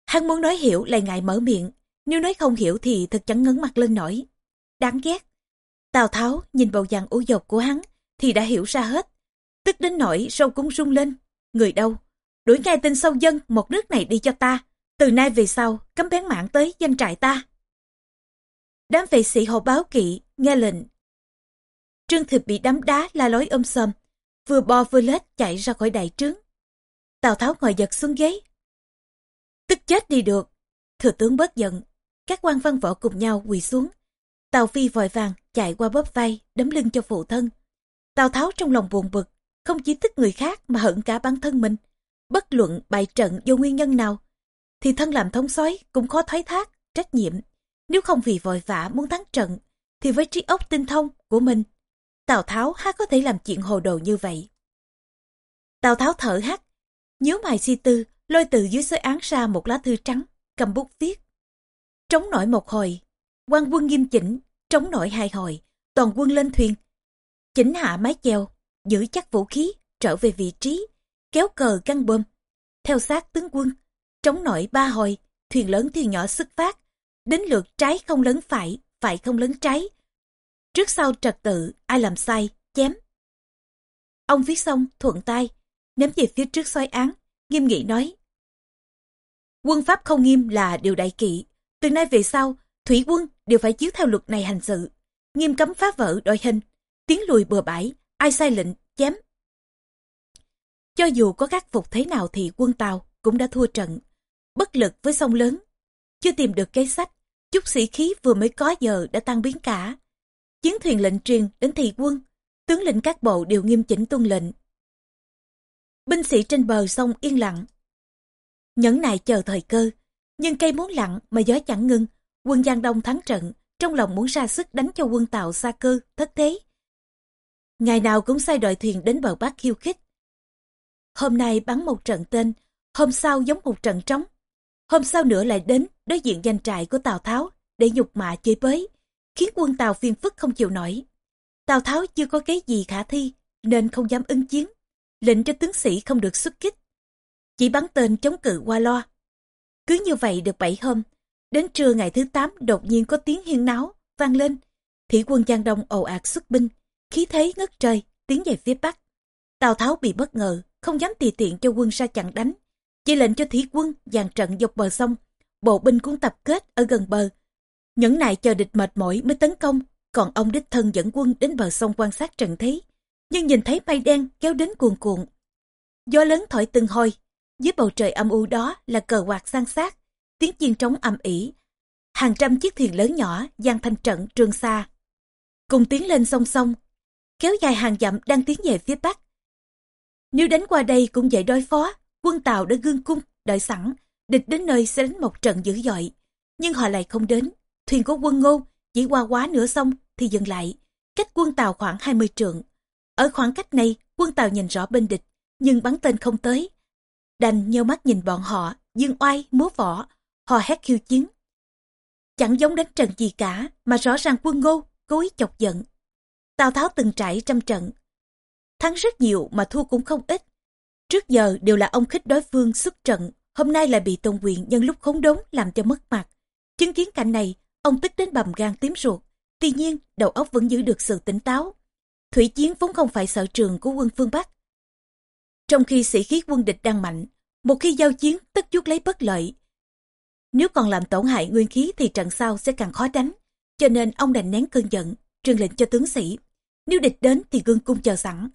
Hắn muốn nói hiểu lại ngại mở miệng. Nếu nói không hiểu thì thật chẳng ngấn mặt lên nổi. Đáng ghét. Tào Tháo nhìn bầu dạng ủ dột của hắn thì đã hiểu ra hết. Tức đến nỗi sâu cũng rung lên. Người đâu? Đuổi ngay tên sâu dân một nước này đi cho ta. Từ nay về sau, cấm bén mạng tới danh trại ta. Đám vệ sĩ hộ báo kỵ, nghe lệnh. Trương Thiệp bị đấm đá la lối ôm sầm, vừa bo vừa lết chạy ra khỏi đại trướng. Tào Tháo ngồi giật xuống ghế. Tức chết đi được. Thừa tướng bớt giận. Các quan văn võ cùng nhau quỳ xuống. Tào Phi vội vàng chạy qua bóp vai, đấm lưng cho phụ thân. Tào Tháo trong lòng buồn bực, không chỉ tức người khác mà hận cả bản thân mình. Bất luận bại trận do nguyên nhân nào, thì thân làm thống soái cũng khó thoái thác, trách nhiệm. Nếu không vì vội vã muốn thắng trận, thì với trí óc tinh thông của mình, Tào Tháo há có thể làm chuyện hồ đồ như vậy. Tào Tháo thở hắt, nhớ mài si tư, lôi từ dưới xới án ra một lá thư trắng, cầm bút viết. Trống nổi một hồi, quan quân nghiêm chỉnh, trống nổi hai hồi, toàn quân lên thuyền. Chỉnh hạ mái chèo, giữ chắc vũ khí, trở về vị trí, kéo cờ căng bơm. Theo sát tướng quân, trống nổi ba hồi, thuyền lớn thuyền nhỏ xuất phát. Đến lượt trái không lớn phải, phải không lớn trái. Trước sau trật tự, ai làm sai, chém. Ông viết xong, thuận tay, ném về phía trước xoay án, nghiêm nghị nói. Quân pháp không nghiêm là điều đại kỵ. Từ nay về sau, thủy quân đều phải chiếu theo luật này hành sự. Nghiêm cấm phá vỡ đội hình, tiến lùi bừa bãi, ai sai lệnh, chém. Cho dù có khắc phục thế nào thì quân Tàu cũng đã thua trận. Bất lực với sông lớn. Chưa tìm được kế sách, chút sĩ khí vừa mới có giờ đã tan biến cả. Chiến thuyền lệnh truyền đến thị quân, tướng lĩnh các bộ đều nghiêm chỉnh tuân lệnh. Binh sĩ trên bờ sông yên lặng. Nhẫn nại chờ thời cơ, nhưng cây muốn lặng mà gió chẳng ngưng. Quân Giang Đông thắng trận, trong lòng muốn ra sức đánh cho quân Tàu xa cơ, thất thế. Ngày nào cũng sai đội thuyền đến bờ bắc khiêu khích. Hôm nay bắn một trận tên, hôm sau giống một trận trống. Hôm sau nữa lại đến đối diện danh trại của Tào Tháo để nhục mạ chơi bới, khiến quân Tàu phiền phức không chịu nổi. Tào Tháo chưa có cái gì khả thi nên không dám ứng chiến, lệnh cho tướng sĩ không được xuất kích. Chỉ bắn tên chống cự qua loa. Cứ như vậy được 7 hôm, đến trưa ngày thứ 8 đột nhiên có tiếng hiên náo, vang lên. Thủy quân Giang Đông ồ ạt xuất binh, khí thế ngất trời, tiến về phía Bắc. Tào Tháo bị bất ngờ, không dám tùy tiện cho quân ra chặn đánh. Chỉ lệnh cho thủy quân dàn trận dọc bờ sông, bộ binh cũng tập kết ở gần bờ. Nhẫn nại chờ địch mệt mỏi mới tấn công, còn ông đích thân dẫn quân đến bờ sông quan sát trận thế. Nhưng nhìn thấy mây đen kéo đến cuồn cuộn. Gió lớn thổi từng hồi, dưới bầu trời âm u đó là cờ quạt san sát, tiếng chiên trống âm ỉ. Hàng trăm chiếc thuyền lớn nhỏ giang thanh trận trường xa. Cùng tiến lên song song, kéo dài hàng dặm đang tiến về phía bắc. Nếu đánh qua đây cũng dễ đối phó, quân Tàu đã gương cung, đợi sẵn, địch đến nơi sẽ đánh một trận dữ dội. Nhưng họ lại không đến, thuyền của quân ngô chỉ qua quá nửa sông thì dừng lại, cách quân Tàu khoảng 20 trượng. Ở khoảng cách này, quân Tàu nhìn rõ bên địch, nhưng bắn tên không tới. Đành nheo mắt nhìn bọn họ, dương oai, múa võ, họ hét khiêu chiến. Chẳng giống đánh trận gì cả, mà rõ ràng quân ngô, cố ý chọc giận. Tào Tháo từng trải trăm trận. Thắng rất nhiều mà thua cũng không ít. Trước giờ đều là ông khích đối phương xuất trận, hôm nay lại bị Tôn Quyền nhân lúc khốn đốn làm cho mất mặt. Chứng kiến cảnh này, ông tức đến bầm gan tím ruột. Tuy nhiên, đầu óc vẫn giữ được sự tỉnh táo. Thủy chiến vốn không phải sở trường của quân phương Bắc. Trong khi sĩ khí quân địch đang mạnh, một khi giao chiến tất chút lấy bất lợi. Nếu còn làm tổn hại nguyên khí thì trận sau sẽ càng khó đánh. Cho nên ông đành nén cơn giận, truyền lệnh cho tướng sĩ. Nếu địch đến thì gương cung chờ sẵn.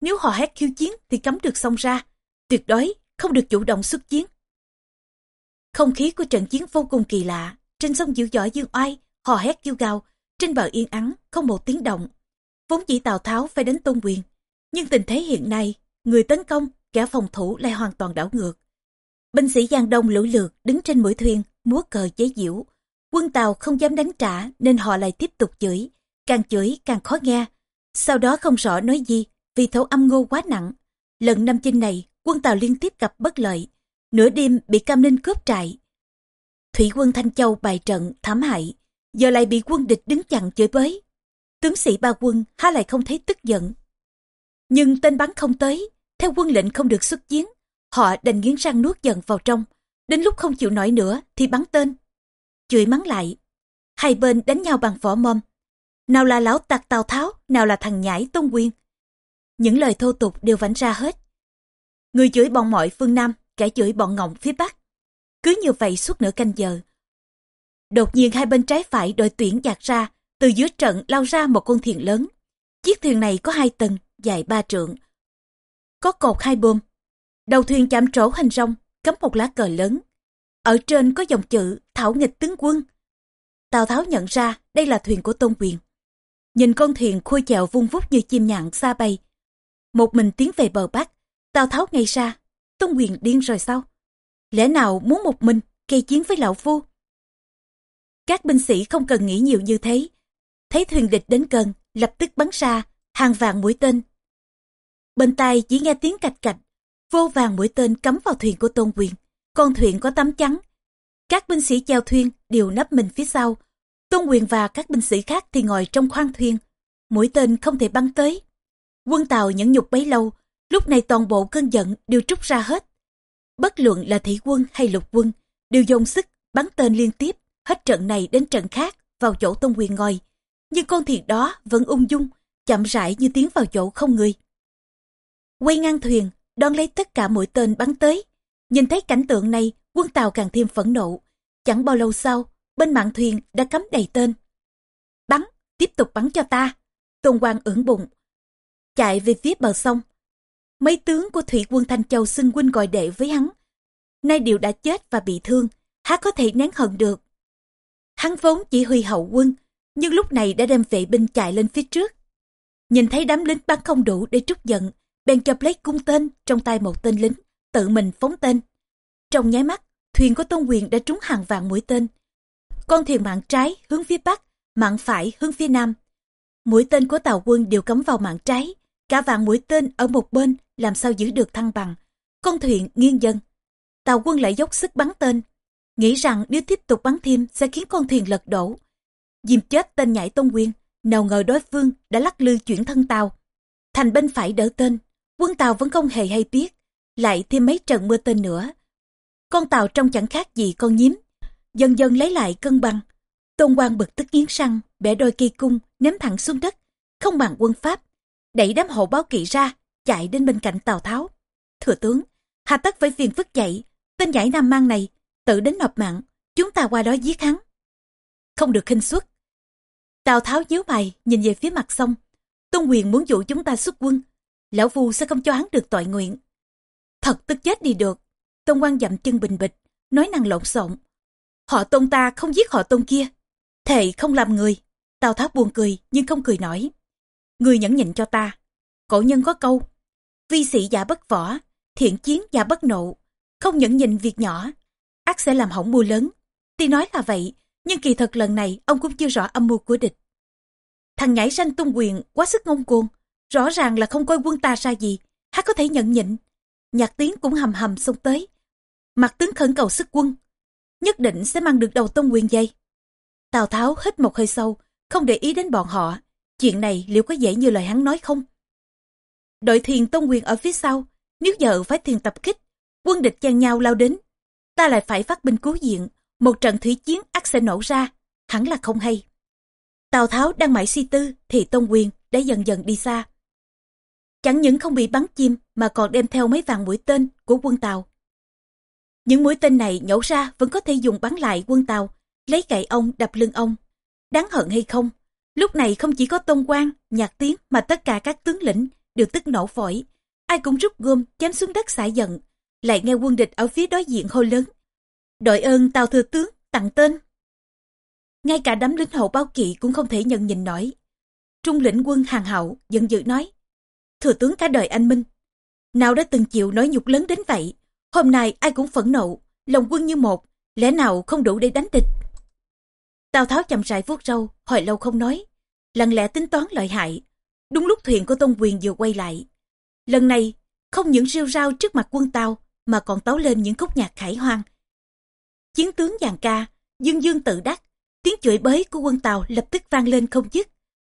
Nếu họ hét khiêu chiến thì cấm được xông ra. Tuyệt đối không được chủ động xuất chiến. Không khí của trận chiến vô cùng kỳ lạ. Trên sông dịu dõi dương oai, họ hét kêu gào. Trên bờ yên ắng, không một tiếng động. Vốn chỉ Tào Tháo phải đến tôn quyền. Nhưng tình thế hiện nay, người tấn công, kẻ phòng thủ lại hoàn toàn đảo ngược. Binh sĩ Giang Đông lũ lượt đứng trên mũi thuyền, múa cờ chế diễu. Quân Tàu không dám đánh trả nên họ lại tiếp tục chửi. Càng chửi càng khó nghe. Sau đó không rõ nói gì vì thấu âm ngô quá nặng. Lần năm chinh này, quân Tàu liên tiếp gặp bất lợi. Nửa đêm bị Cam Ninh cướp trại. Thủy quân Thanh Châu bài trận, thảm hại. Giờ lại bị quân địch đứng chặn chửi bới. Tướng sĩ ba quân há lại không thấy tức giận. Nhưng tên bắn không tới, theo quân lệnh không được xuất chiến. Họ đành nghiến răng nuốt giận vào trong. Đến lúc không chịu nổi nữa thì bắn tên. Chửi mắng lại. Hai bên đánh nhau bằng vỏ mâm. Nào là lão tặc Tào Tháo, nào là thằng nhãi Tôn Quyền. Những lời thô tục đều vảnh ra hết. Người chửi bọn mọi phương Nam, kẻ chửi bọn ngọng phía Bắc. Cứ như vậy suốt nửa canh giờ. Đột nhiên hai bên trái phải đội tuyển giạt ra, từ dưới trận lao ra một con thuyền lớn. Chiếc thuyền này có hai tầng, dài ba trượng. Có cột hai bơm. Đầu thuyền chạm trổ hình rong, cắm một lá cờ lớn. Ở trên có dòng chữ Thảo nghịch tướng quân. Tào Tháo nhận ra đây là thuyền của Tôn Quyền. Nhìn con thuyền khôi chèo vung vút như chim nhạn xa bay. Một mình tiến về bờ bắc, Tào Tháo ngay ra. Tôn Quyền điên rồi sao? Lẽ nào muốn một mình gây chiến với lão phu? Các binh sĩ không cần nghĩ nhiều như thế. Thấy thuyền địch đến gần, lập tức bắn ra, hàng vạn mũi tên. Bên tai chỉ nghe tiếng cạch cạch, vô vàng mũi tên cắm vào thuyền của Tôn Quyền. Con thuyền có tấm chắn Các binh sĩ chèo thuyền đều nấp mình phía sau. Tôn Quyền và các binh sĩ khác thì ngồi trong khoang thuyền. Mũi tên không thể bắn tới. Quân Tàu nhẫn nhục bấy lâu, lúc này toàn bộ cơn giận đều trút ra hết. Bất luận là thủy quân hay lục quân, đều dồn sức bắn tên liên tiếp, hết trận này đến trận khác, vào chỗ Tôn Quyền ngồi. Nhưng con thuyền đó vẫn ung dung, chậm rãi như tiến vào chỗ không người. Quay ngang thuyền, đón lấy tất cả mũi tên bắn tới. Nhìn thấy cảnh tượng này, quân Tàu càng thêm phẫn nộ. Chẳng bao lâu sau, bên mạn thuyền đã cắm đầy tên. Bắn, tiếp tục bắn cho ta. Tôn Quang ưỡn bụng, chạy về phía bờ sông. Mấy tướng của thủy quân Thanh Châu xưng huynh gọi đệ với hắn. Nay đều đã chết và bị thương, há có thể nén hận được. Hắn vốn chỉ huy hậu quân, nhưng lúc này đã đem vệ binh chạy lên phía trước. Nhìn thấy đám lính bắn không đủ để trút giận, bèn cho lấy cung tên trong tay một tên lính, tự mình phóng tên. Trong nháy mắt, thuyền của Tôn Quyền đã trúng hàng vạn mũi tên. Con thuyền mạng trái hướng phía bắc, mạng phải hướng phía nam. Mũi tên của tàu quân đều cắm vào mạng trái, cả vạn mũi tên ở một bên làm sao giữ được thăng bằng. Con thuyền nghiêng dần. Tàu quân lại dốc sức bắn tên, nghĩ rằng nếu tiếp tục bắn thêm sẽ khiến con thuyền lật đổ. Dìm chết tên nhảy Tôn quyên nào ngờ đối phương đã lắc lư chuyển thân tàu. Thành bên phải đỡ tên, quân tàu vẫn không hề hay biết, lại thêm mấy trận mưa tên nữa. Con tàu trông chẳng khác gì con nhím, dần dần lấy lại cân bằng. Tôn Quang bực tức nghiến răng, bẻ đôi kỳ cung, ném thẳng xuống đất, không bằng quân Pháp. Đẩy đám hộ báo kỵ ra, chạy đến bên cạnh Tào Tháo. Thừa tướng, hà tất phải phiền phức dậy, tên giải nam mang này, tự đến nộp mạng, chúng ta qua đó giết hắn. Không được khinh suất. Tào Tháo nhíu mày, nhìn về phía mặt sông. Tôn quyền muốn dụ chúng ta xuất quân, lão phu sẽ không cho hắn được tội nguyện. Thật tức chết đi được. Tôn Quang dậm chân bình bịch, nói năng lộn xộn. Họ tôn ta không giết họ tôn kia. Thề không làm người. Tào Tháo buồn cười nhưng không cười nổi. Người nhẫn nhịn cho ta. Cổ nhân có câu. Vi sĩ giả bất võ, thiện chiến giả bất nộ. Không nhẫn nhịn việc nhỏ, ác sẽ làm hỏng mưu lớn. Tuy nói là vậy, nhưng kỳ thật lần này ông cũng chưa rõ âm mưu của địch. Thằng nhảy sanh tung quyền quá sức ngông cuồng, rõ ràng là không coi quân ta ra gì, hắn có thể nhận nhịn. Nhạc tiếng cũng hầm hầm xông tới. Mặt tướng khẩn cầu sức quân, nhất định sẽ mang được đầu tông quyền dây. Tào Tháo hít một hơi sâu, không để ý đến bọn họ. Chuyện này liệu có dễ như lời hắn nói không? Đội thuyền tông quyền ở phía sau, nếu giờ phải thuyền tập kích, quân địch chen nhau lao đến. Ta lại phải phát binh cứu diện, một trận thủy chiến ắt sẽ nổ ra, hẳn là không hay. Tào Tháo đang mãi suy tư thì Tông Quyền đã dần dần đi xa. Chẳng những không bị bắn chim mà còn đem theo mấy vàng mũi tên của quân Tàu. Những mũi tên này nhổ ra vẫn có thể dùng bắn lại quân Tàu, lấy gậy ông đập lưng ông. Đáng hận hay không? Lúc này không chỉ có Tôn Quang, Nhạc Tiếng mà tất cả các tướng lĩnh đều tức nổ phổi. Ai cũng rút gươm chém xuống đất xả giận. Lại nghe quân địch ở phía đối diện hô lớn. Đội ơn Tàu Thừa Tướng, tặng tên. Ngay cả đám lính hậu bao kỵ cũng không thể nhận nhìn nổi. Trung lĩnh quân hàng hậu giận dữ nói. Thừa tướng cả đời anh Minh. Nào đã từng chịu nói nhục lớn đến vậy. Hôm nay ai cũng phẫn nộ, lòng quân như một, lẽ nào không đủ để đánh địch. Tào Tháo chậm rãi vuốt râu, hồi lâu không nói. Lặng lẽ tính toán lợi hại. Đúng lúc thuyền của Tôn Quyền vừa quay lại. Lần này, không những rêu rao trước mặt quân tào, mà còn tấu lên những khúc nhạc khải hoang. Chiến tướng giàn ca, dương dương tự đắc, tiếng chửi bới của quân tào lập tức vang lên không dứt.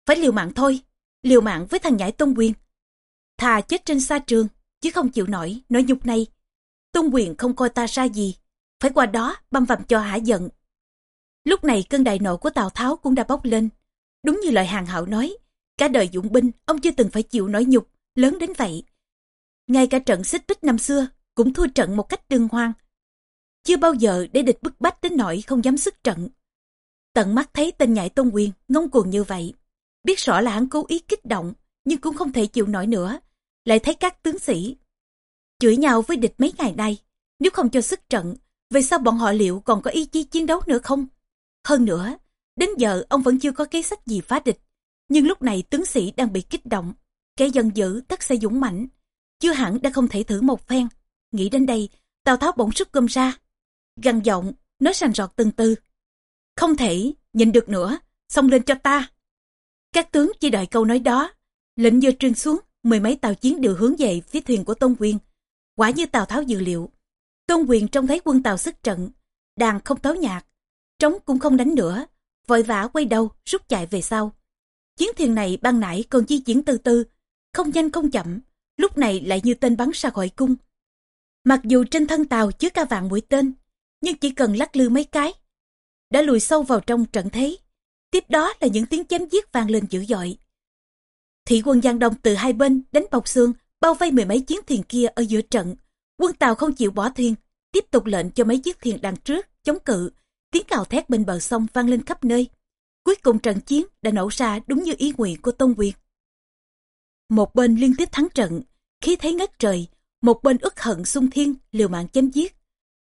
Phải liều mạng thôi, liều mạng với thằng nhãi Tôn Quyền. Thà chết trên xa trường, chứ không chịu nổi nỗi nhục này. Tôn Quyền không coi ta ra gì, phải qua đó băm vằm cho hả giận. Lúc này cơn đại nộ của Tào Tháo cũng đã bốc lên. Đúng như lời hàng hậu nói, cả đời dụng binh ông chưa từng phải chịu nỗi nhục lớn đến vậy. Ngay cả trận xích bích năm xưa cũng thua trận một cách đương hoang. Chưa bao giờ để địch bức bách đến nỗi không dám sức trận. Tận mắt thấy tên nhảy tôn quyền ngông cuồng như vậy. Biết rõ là hắn cố ý kích động, nhưng cũng không thể chịu nổi nữa. Lại thấy các tướng sĩ chửi nhau với địch mấy ngày nay. Nếu không cho sức trận, về sau bọn họ liệu còn có ý chí chiến đấu nữa không? Hơn nữa, đến giờ ông vẫn chưa có kế sách gì phá địch. Nhưng lúc này tướng sĩ đang bị kích động. Kẻ dân dữ tất sẽ dũng mãnh Chưa hẳn đã không thể thử một phen. nghĩ đến đây, Tào Tháo bỗng rút cơm ra. Gằn giọng, nói sành rọt từng tư. Không thể, nhìn được nữa, xông lên cho ta. Các tướng chỉ đợi câu nói đó. Lệnh vừa truyền xuống, mười mấy tàu chiến đều hướng về phía thuyền của Tôn Quyền. Quả như Tào Tháo dự liệu. Tôn Quyền trông thấy quân Tàu sức trận, đàn không tấu nhạc, trống cũng không đánh nữa, vội vã quay đầu rút chạy về sau. Chiến thuyền này ban nãy còn di chuyển từ từ, không nhanh không chậm, lúc này lại như tên bắn ra khỏi cung. Mặc dù trên thân tàu chứa cả vạn mũi tên, nhưng chỉ cần lắc lư mấy cái, đã lùi sâu vào trong trận thế. Tiếp đó là những tiếng chém giết vang lên dữ dội. Thị quân Giang Đông từ hai bên đánh bọc xương, bao vây mười mấy chiến thuyền kia ở giữa trận. Quân Tàu không chịu bỏ thuyền, tiếp tục lệnh cho mấy chiếc thuyền đằng trước chống cự. Tiếng cào thét bên bờ sông vang lên khắp nơi. Cuối cùng trận chiến đã nổ ra đúng như ý nguyện của Tôn Quyền. Một bên liên tiếp thắng trận, khí thế ngất trời, một bên ức hận xung thiên, liều mạng chém giết.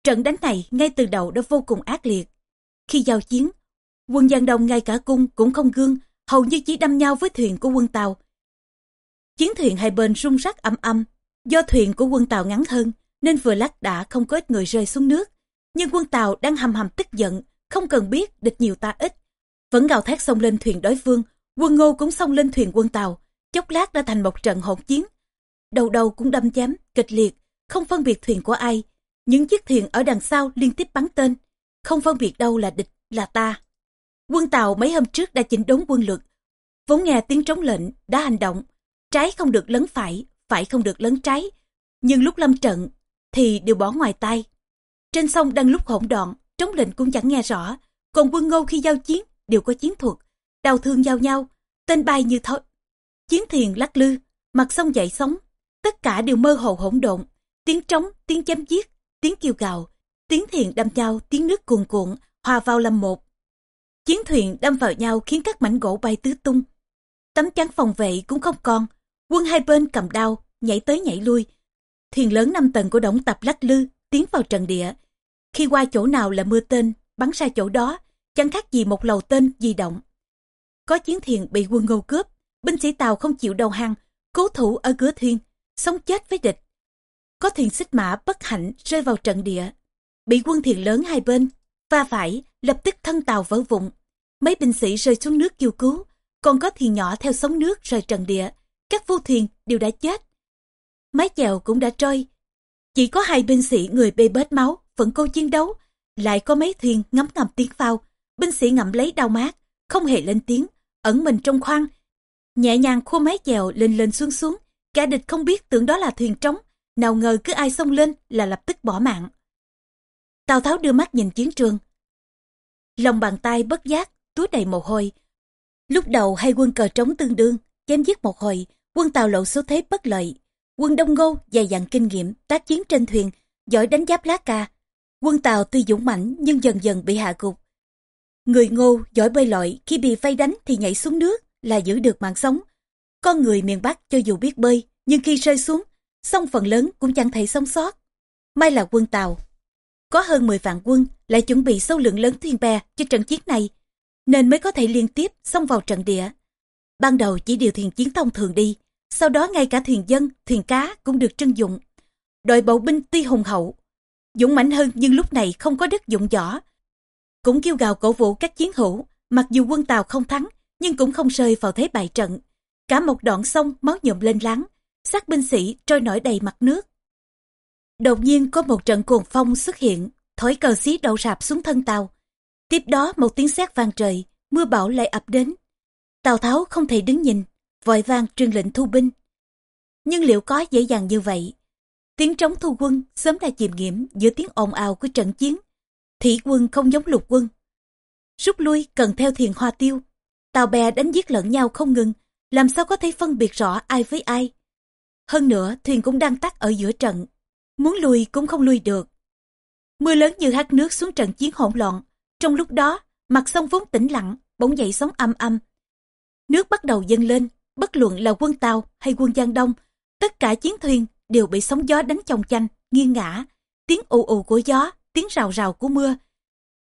Trận đánh này ngay từ đầu đã vô cùng ác liệt. Khi giao chiến, quân Giang Đông ngay cả cung cũng không gương, hầu như chỉ đâm nhau với thuyền của quân Tàu. Chiến thuyền hai bên rung rắc âm âm, do thuyền của quân Tàu ngắn hơn, nên vừa lắc đã không có ít người rơi xuống nước. Nhưng quân Tàu đang hầm hầm tức giận, không cần biết địch nhiều ta ít. Vẫn gào thét xông lên thuyền đối phương, quân ngô cũng xông lên thuyền quân Tàu, chốc lát đã thành một trận hỗn chiến. Đầu đầu cũng đâm chém, kịch liệt, không phân biệt thuyền của ai. Những chiếc thuyền ở đằng sau liên tiếp bắn tên, không phân biệt đâu là địch, là ta. Quân Tàu mấy hôm trước đã chỉnh đốn quân lực, vốn nghe tiếng trống lệnh, đã hành động. Trái không được lấn phải, phải không được lấn trái. Nhưng lúc lâm trận, thì đều bỏ ngoài tay. Trên sông đang lúc hỗn độn, trống lệnh cũng chẳng nghe rõ. Còn quân ngô khi giao chiến, đều có chiến thuật. Đào thương giao nhau, tên bay như thói. Chiến thiền lắc lư, mặt sông dậy sóng. Tất cả đều mơ hồ hỗn độn. Tiếng trống, tiếng chém giết, tiếng kêu gào, tiếng thiền đâm nhau, tiếng nước cuồn cuộn, hòa vào làm một. Chiến thuyền đâm vào nhau khiến các mảnh gỗ bay tứ tung. Tấm chắn phòng vệ cũng không còn. Quân hai bên cầm đao, nhảy tới nhảy lui. Thuyền lớn năm tầng của đổng tập lắc lư, tiến vào trận địa. Khi qua chỗ nào là mưa tên, bắn ra chỗ đó, chẳng khác gì một lầu tên di động. Có chiến thuyền bị quân ngô cướp, binh sĩ tàu không chịu đầu hàng, cố thủ ở cửa thuyền, sống chết với địch. Có thuyền xích mã bất hạnh rơi vào trận địa, bị quân thuyền lớn hai bên, va phải, lập tức thân tàu vỡ vụn. Mấy binh sĩ rơi xuống nước kêu cứu, còn có thuyền nhỏ theo sóng nước rời trận địa, các phu thuyền đều đã chết. Mái chèo cũng đã trôi, chỉ có hai binh sĩ người bê bết máu, vẫn cố chiến đấu, lại có mấy thuyền ngắm ngầm tiếng phao, binh sĩ ngậm lấy đau mát, không hề lên tiếng, ẩn mình trong khoang, nhẹ nhàng khua mái chèo lên lên xuống xuống, cả địch không biết tưởng đó là thuyền trống, nào ngờ cứ ai xông lên là lập tức bỏ mạng. Tào Tháo đưa mắt nhìn chiến trường. Lòng bàn tay bất giác, túi đầy mồ hôi. Lúc đầu hai quân cờ trống tương đương, chém giết một hồi, quân Tàu lộ số thế bất lợi. Quân Đông Ngô dày dặn kinh nghiệm, tác chiến trên thuyền, giỏi đánh giáp lá ca. Quân Tàu tuy dũng mãnh nhưng dần dần bị hạ gục. Người Ngô giỏi bơi lội, khi bị vây đánh thì nhảy xuống nước là giữ được mạng sống. Con người miền Bắc cho dù biết bơi, nhưng khi rơi xuống, sông phần lớn cũng chẳng thể sống sót. May là quân Tàu có hơn 10 vạn quân lại chuẩn bị số lượng lớn thuyền bè cho trận chiến này, nên mới có thể liên tiếp xông vào trận địa. Ban đầu chỉ điều thuyền chiến thông thường đi, sau đó ngay cả thuyền dân, thuyền cá cũng được trưng dụng. Đội bộ binh tuy hùng hậu, dũng mãnh hơn nhưng lúc này không có đất dụng võ. Cũng kêu gào cổ vũ các chiến hữu, mặc dù quân Tàu không thắng, nhưng cũng không rơi vào thế bại trận. Cả một đoạn sông máu nhuộm lên láng, xác binh sĩ trôi nổi đầy mặt nước. Đột nhiên có một trận cuồng phong xuất hiện, thổi cờ xí đậu rạp xuống thân tàu. Tiếp đó một tiếng sét vang trời, mưa bão lại ập đến. Tào Tháo không thể đứng nhìn, vội vang truyền lệnh thu binh. Nhưng liệu có dễ dàng như vậy? Tiếng trống thu quân sớm đã chìm nghiệm giữa tiếng ồn ào của trận chiến. Thủy quân không giống lục quân. Rút lui cần theo thiền hoa tiêu. Tàu bè đánh giết lẫn nhau không ngừng, làm sao có thể phân biệt rõ ai với ai. Hơn nữa, thuyền cũng đang tắt ở giữa trận, muốn lui cũng không lui được. Mưa lớn như hát nước xuống trận chiến hỗn loạn. Trong lúc đó, mặt sông vốn tĩnh lặng, bỗng dậy sóng âm âm. Nước bắt đầu dâng lên, bất luận là quân Tàu hay quân Giang Đông, tất cả chiến thuyền đều bị sóng gió đánh chồng chanh, nghiêng ngã. Tiếng ù ù của gió, tiếng rào rào của mưa.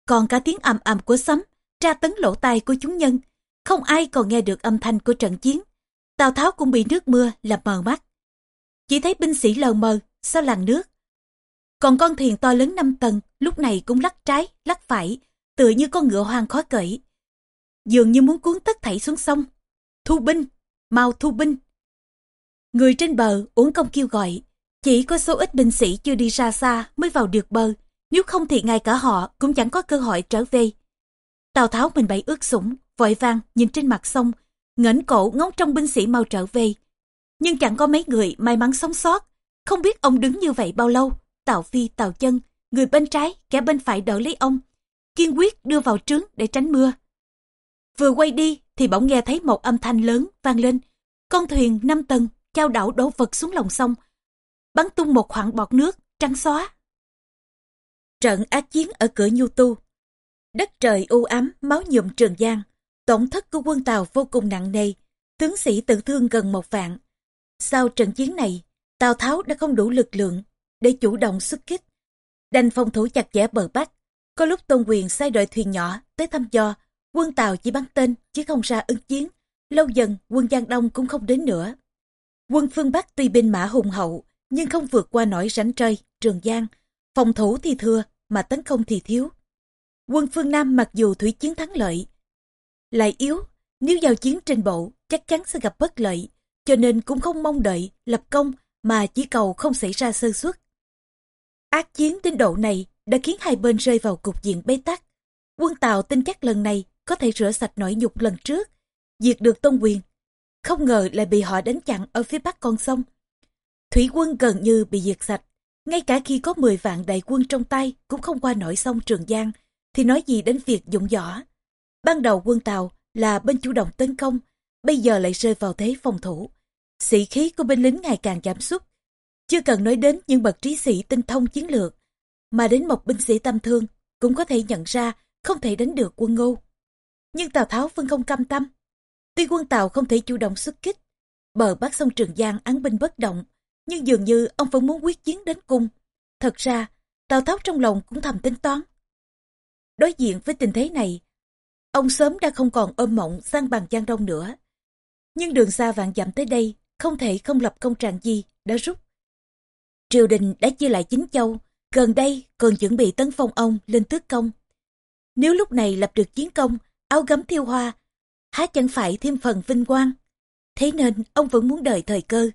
Còn cả tiếng ầm ầm của sấm, tra tấn lỗ tai của chúng nhân. Không ai còn nghe được âm thanh của trận chiến. Tào Tháo cũng bị nước mưa làm mờ mắt. Chỉ thấy binh sĩ lờ mờ, sau làn nước, Còn con thuyền to lớn 5 tầng lúc này cũng lắc trái, lắc phải, tựa như con ngựa hoang khó cởi. Dường như muốn cuốn tất thảy xuống sông. Thu binh, mau thu binh. Người trên bờ uống công kêu gọi, chỉ có số ít binh sĩ chưa đi ra xa mới vào được bờ, nếu không thì ngay cả họ cũng chẳng có cơ hội trở về. Tào Tháo mình bảy ướt sũng, vội vàng nhìn trên mặt sông, ngẩng cổ ngóng trong binh sĩ mau trở về. Nhưng chẳng có mấy người may mắn sống sót, không biết ông đứng như vậy bao lâu. Tào Phi, Tào Chân, người bên trái, kẻ bên phải đỡ lấy ông, kiên quyết đưa vào trướng để tránh mưa. Vừa quay đi thì bỗng nghe thấy một âm thanh lớn vang lên. Con thuyền năm tầng trao đảo đổ vật xuống lòng sông, bắn tung một khoảng bọt nước trắng xóa. Trận ác chiến ở cửa Nhu Tu, đất trời u ám máu nhuộm Trường Giang, tổn thất của quân Tàu vô cùng nặng nề, tướng sĩ tự thương gần một vạn. Sau trận chiến này, Tào Tháo đã không đủ lực lượng để chủ động xuất kích, đành phòng thủ chặt chẽ bờ bắc. Có lúc Tôn Quyền sai đội thuyền nhỏ tới thăm dò, quân Tàu chỉ bắn tên chứ không ra ứng chiến. Lâu dần quân Giang Đông cũng không đến nữa. Quân phương Bắc tuy binh mã hùng hậu, nhưng không vượt qua nổi rảnh trời, trường giang. Phòng thủ thì thừa, mà tấn công thì thiếu. Quân phương Nam mặc dù thủy chiến thắng lợi, lại yếu, nếu giao chiến trên bộ chắc chắn sẽ gặp bất lợi, cho nên cũng không mong đợi lập công mà chỉ cầu không xảy ra sơ suất. Ác chiến đến độ này đã khiến hai bên rơi vào cục diện bế tắc. Quân Tàu tin chắc lần này có thể rửa sạch nỗi nhục lần trước, diệt được Tôn Quyền. Không ngờ lại bị họ đánh chặn ở phía bắc con sông. Thủy quân gần như bị diệt sạch, ngay cả khi có 10 vạn đại quân trong tay cũng không qua nổi sông Trường Giang, thì nói gì đến việc dụng võ. Ban đầu quân Tàu là bên chủ động tấn công, bây giờ lại rơi vào thế phòng thủ. Sĩ khí của binh lính ngày càng giảm sút. Chưa cần nói đến những bậc trí sĩ tinh thông chiến lược, mà đến một binh sĩ tâm thương cũng có thể nhận ra không thể đánh được quân ngô. Nhưng Tào Tháo vẫn không cam tâm. Tuy quân Tàu không thể chủ động xuất kích, bờ bắc sông Trường Giang án binh bất động, nhưng dường như ông vẫn muốn quyết chiến đến cùng. Thật ra, Tào Tháo trong lòng cũng thầm tính toán. Đối diện với tình thế này, ông sớm đã không còn ôm mộng sang bằng Giang Đông nữa. Nhưng đường xa vạn dặm tới đây, không thể không lập công trạng gì, đã rút. Triều đình đã chia lại chính châu, gần đây còn chuẩn bị tấn phong ông lên tước công. Nếu lúc này lập được chiến công, áo gấm thiêu hoa, há chẳng phải thêm phần vinh quang. Thế nên ông vẫn muốn đợi thời cơ.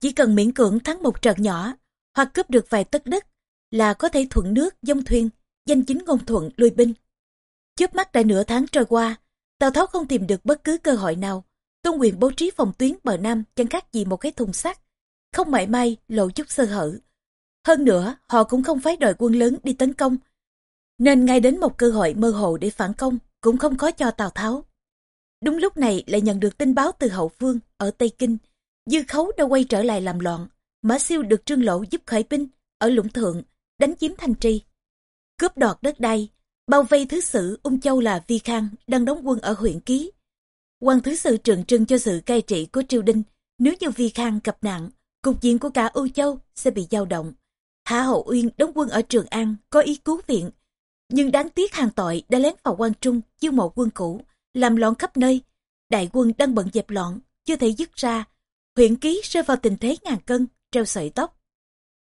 Chỉ cần miễn cưỡng thắng một trận nhỏ, hoặc cướp được vài tấc đất, là có thể thuận nước, dông thuyền, danh chính ngôn thuận lui binh. Chớp mắt đã nửa tháng trôi qua, Tào Tháo không tìm được bất cứ cơ hội nào. Tôn quyền bố trí phòng tuyến bờ Nam chẳng khác gì một cái thùng sắt, không mảy may lộ chút sơ hở. Hơn nữa, họ cũng không phái đội quân lớn đi tấn công, nên ngay đến một cơ hội mơ hồ để phản công cũng không có cho Tào Tháo. Đúng lúc này lại nhận được tin báo từ hậu phương ở Tây Kinh, Dư Khấu đã quay trở lại làm loạn, Mã Siêu được Trương Lỗ giúp khởi binh ở Lũng Thượng, đánh chiếm Thanh Tri. Cướp đoạt đất đai, bao vây thứ sử Ung Châu là Vi Khang đang đóng quân ở huyện Ký. quan thứ sử trượng trưng cho sự cai trị của triều đình, nếu như Vi Khang gặp nạn, cục diện của cả Âu Châu sẽ bị dao động. Hạ Hậu Uyên đóng quân ở Trường An có ý cứu viện, nhưng đáng tiếc hàng tội đã lén vào quan trung chiêu mộ quân cũ, làm loạn khắp nơi. Đại quân đang bận dẹp loạn, chưa thể dứt ra. Huyện ký rơi vào tình thế ngàn cân, treo sợi tóc.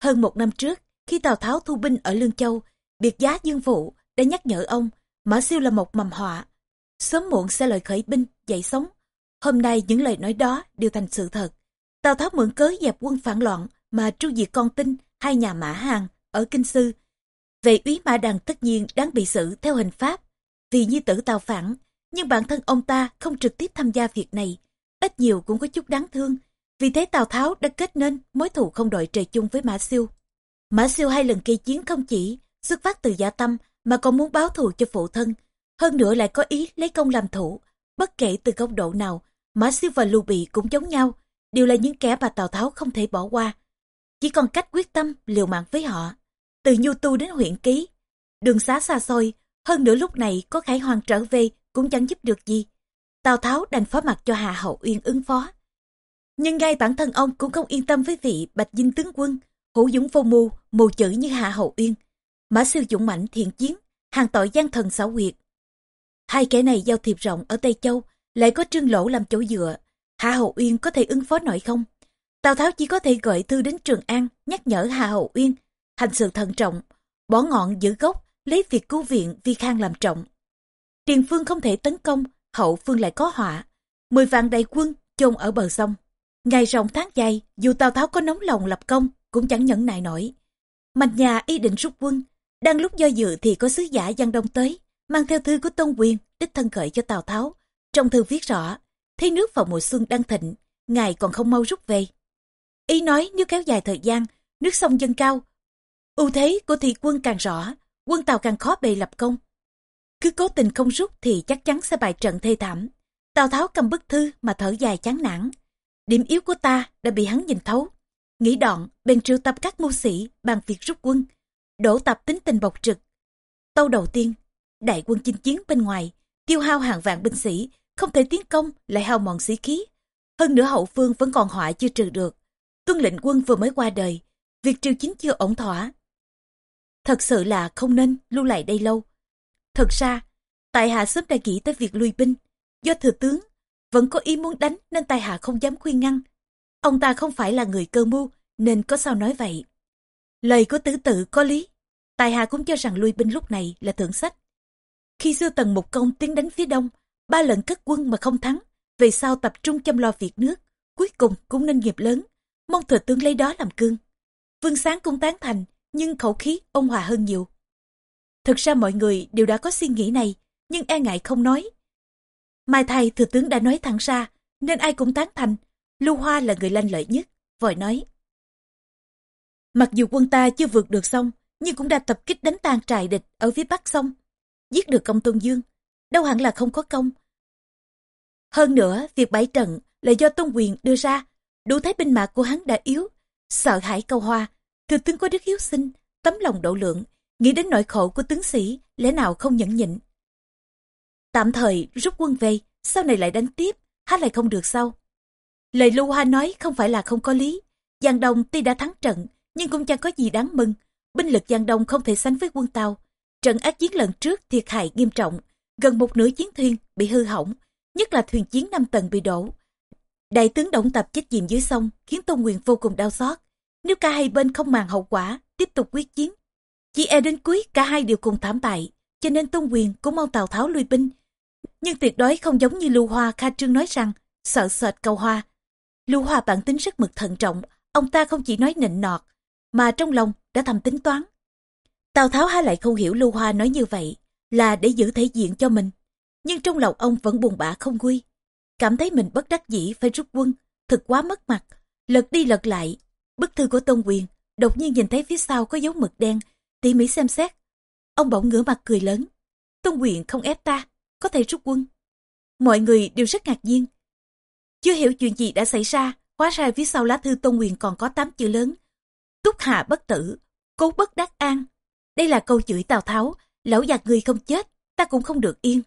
Hơn một năm trước, khi Tào Tháo thu binh ở Lương Châu, biệt giá Dương Phụ đã nhắc nhở ông, Mã Siêu là một mầm họa. Sớm muộn sẽ lời khởi binh, dậy sống. Hôm nay những lời nói đó đều thành sự thật. Tào Tháo mượn cớ dẹp quân phản loạn mà tru diệt con tin hai nhà mã hàng ở Kinh Sư. Về úy mã đằng tất nhiên đáng bị xử theo hình pháp vì nhi tử tào phản nhưng bản thân ông ta không trực tiếp tham gia việc này, ít nhiều cũng có chút đáng thương. Vì thế Tào Tháo đã kết nên mối thù không đội trời chung với Mã Siêu. Mã Siêu hai lần gây chiến không chỉ xuất phát từ giả tâm mà còn muốn báo thù cho phụ thân. Hơn nữa lại có ý lấy công làm thủ. Bất kể từ góc độ nào, Mã Siêu và Lưu Bị cũng giống nhau, đều là những kẻ mà Tào Tháo không thể bỏ qua. Chỉ còn cách quyết tâm liều mạng với họ. Từ Nhu Tu đến huyện Ký, đường xá xa xôi, hơn nữa lúc này có Khải Hoàng trở về cũng chẳng giúp được gì. Tào Tháo đành phó mặt cho Hạ Hậu Uyên ứng phó. Nhưng ngay bản thân ông cũng không yên tâm với vị Bạch Dinh tướng quân, hữu dũng vô mưu, mù chữ như Hạ Hậu Uyên. Mã siêu dũng mạnh thiện chiến, hàng tội gian thần xảo quyệt. Hai kẻ này giao thiệp rộng ở Tây Châu, lại có trương lỗ làm chỗ dựa. Hạ Hậu Uyên có thể ứng phó nổi không? Tào Tháo chỉ có thể gửi thư đến Trường An, nhắc nhở Hạ Hậu Uyên hành sự thận trọng, bỏ ngọn giữ gốc, lấy việc cứu viện Vi Khang làm trọng. Tiền phương không thể tấn công, hậu phương lại có họa. Mười vạn đại quân chôn ở bờ sông. Ngày rộng tháng dài, dù Tào Tháo có nóng lòng lập công, cũng chẳng nhẫn nại nổi. Mạch nhà ý định rút quân, đang lúc do dự thì có sứ giả Giang Đông tới, mang theo thư của Tôn Quyền, đích thân gửi cho Tào Tháo. Trong thư viết rõ, thấy nước vào mùa xuân đang thịnh, ngài còn không mau rút về. Ý nói nếu kéo dài thời gian, nước sông dâng cao, ưu thế của thị quân càng rõ, quân Tàu càng khó bề lập công. Cứ cố tình không rút thì chắc chắn sẽ bại trận thê thảm. Tào Tháo cầm bức thư mà thở dài chán nản. Điểm yếu của ta đã bị hắn nhìn thấu. Nghĩ đoạn, bèn triệu tập các mưu sĩ bàn việc rút quân. Đổ tập tính tình bộc trực. Tâu đầu tiên, đại quân chinh chiến bên ngoài, tiêu hao hàng vạn binh sĩ, không thể tiến công, lại hao mòn sĩ khí. Hơn nữa hậu phương vẫn còn họa chưa trừ được. Tuân lệnh quân vừa mới qua đời, việc triều chính chưa ổn thỏa. Thật sự là không nên lưu lại đây lâu. Thật ra, tại hạ sớm đã nghĩ tới việc lui binh, do thừa tướng vẫn có ý muốn đánh nên tại hạ không dám khuyên ngăn. Ông ta không phải là người cơ mưu nên có sao nói vậy. Lời của tứ tự có lý, tài hạ cũng cho rằng lui binh lúc này là thượng sách. Khi xưa tần mục công tiến đánh phía đông, ba lần cất quân mà không thắng, về sau tập trung chăm lo việc nước, cuối cùng cũng nên nghiệp lớn, mong thừa tướng lấy đó làm cương. Vương Sáng cũng tán thành, nhưng khẩu khí ông hòa hơn nhiều. Thực ra mọi người đều đã có suy nghĩ này, nhưng e ngại không nói. Mai thầy thừa tướng đã nói thẳng ra, nên ai cũng tán thành, Lưu Hoa là người lanh lợi nhất, vội nói. Mặc dù quân ta chưa vượt được sông, nhưng cũng đã tập kích đánh tan trại địch ở phía bắc sông, giết được công Tôn Dương, đâu hẳn là không có công. Hơn nữa, việc bãi trận là do Tôn Quyền đưa ra, đủ thấy binh mã của hắn đã yếu, sợ hãi câu hoa, thừa tướng có đức hiếu sinh, tấm lòng độ lượng, nghĩ đến nỗi khổ của tướng sĩ, lẽ nào không nhẫn nhịn. Tạm thời rút quân về, sau này lại đánh tiếp, há lại không được sao? Lời Lưu Hoa nói không phải là không có lý. Giang Đông tuy đã thắng trận, nhưng cũng chẳng có gì đáng mừng. Binh lực Giang Đông không thể sánh với quân Tàu. Trận ác chiến lần trước thiệt hại nghiêm trọng, gần một nửa chiến thuyền bị hư hỏng, nhất là thuyền chiến năm tầng bị đổ. Đại tướng Động Tập chết chìm dưới sông, khiến Tôn Quyền vô cùng đau xót. Nếu cả hai bên không màng hậu quả, tiếp tục quyết chiến, chỉ e đến cuối cả hai đều cùng thảm bại, cho nên Tôn Quyền cũng mong Tào Tháo lui binh. Nhưng tuyệt đối không giống như Lưu Hoa Kha Trương nói rằng, sợ sệt cầu hoa. Lưu Hoa bản tính rất mực thận trọng, ông ta không chỉ nói nịnh nọt, mà trong lòng đã thầm tính toán. Tào Tháo há lại không hiểu Lưu Hoa nói như vậy, là để giữ thể diện cho mình. Nhưng trong lòng ông vẫn buồn bã không vui. Cảm thấy mình bất đắc dĩ phải rút quân, thực quá mất mặt. Lật đi lật lại, bức thư của Tôn Quyền, đột nhiên nhìn thấy phía sau có dấu mực đen, tỉ mỉ xem xét. Ông bỗng ngửa mặt cười lớn. Tôn Quyền không ép ta, có thể rút quân. Mọi người đều rất ngạc nhiên. Chưa hiểu chuyện gì đã xảy ra, hóa ra phía sau lá thư Tôn Quyền còn có tám chữ lớn. Túc hạ bất tử, cố bất đắc an. Đây là câu chửi Tào Tháo, lão già người không chết, ta cũng không được yên.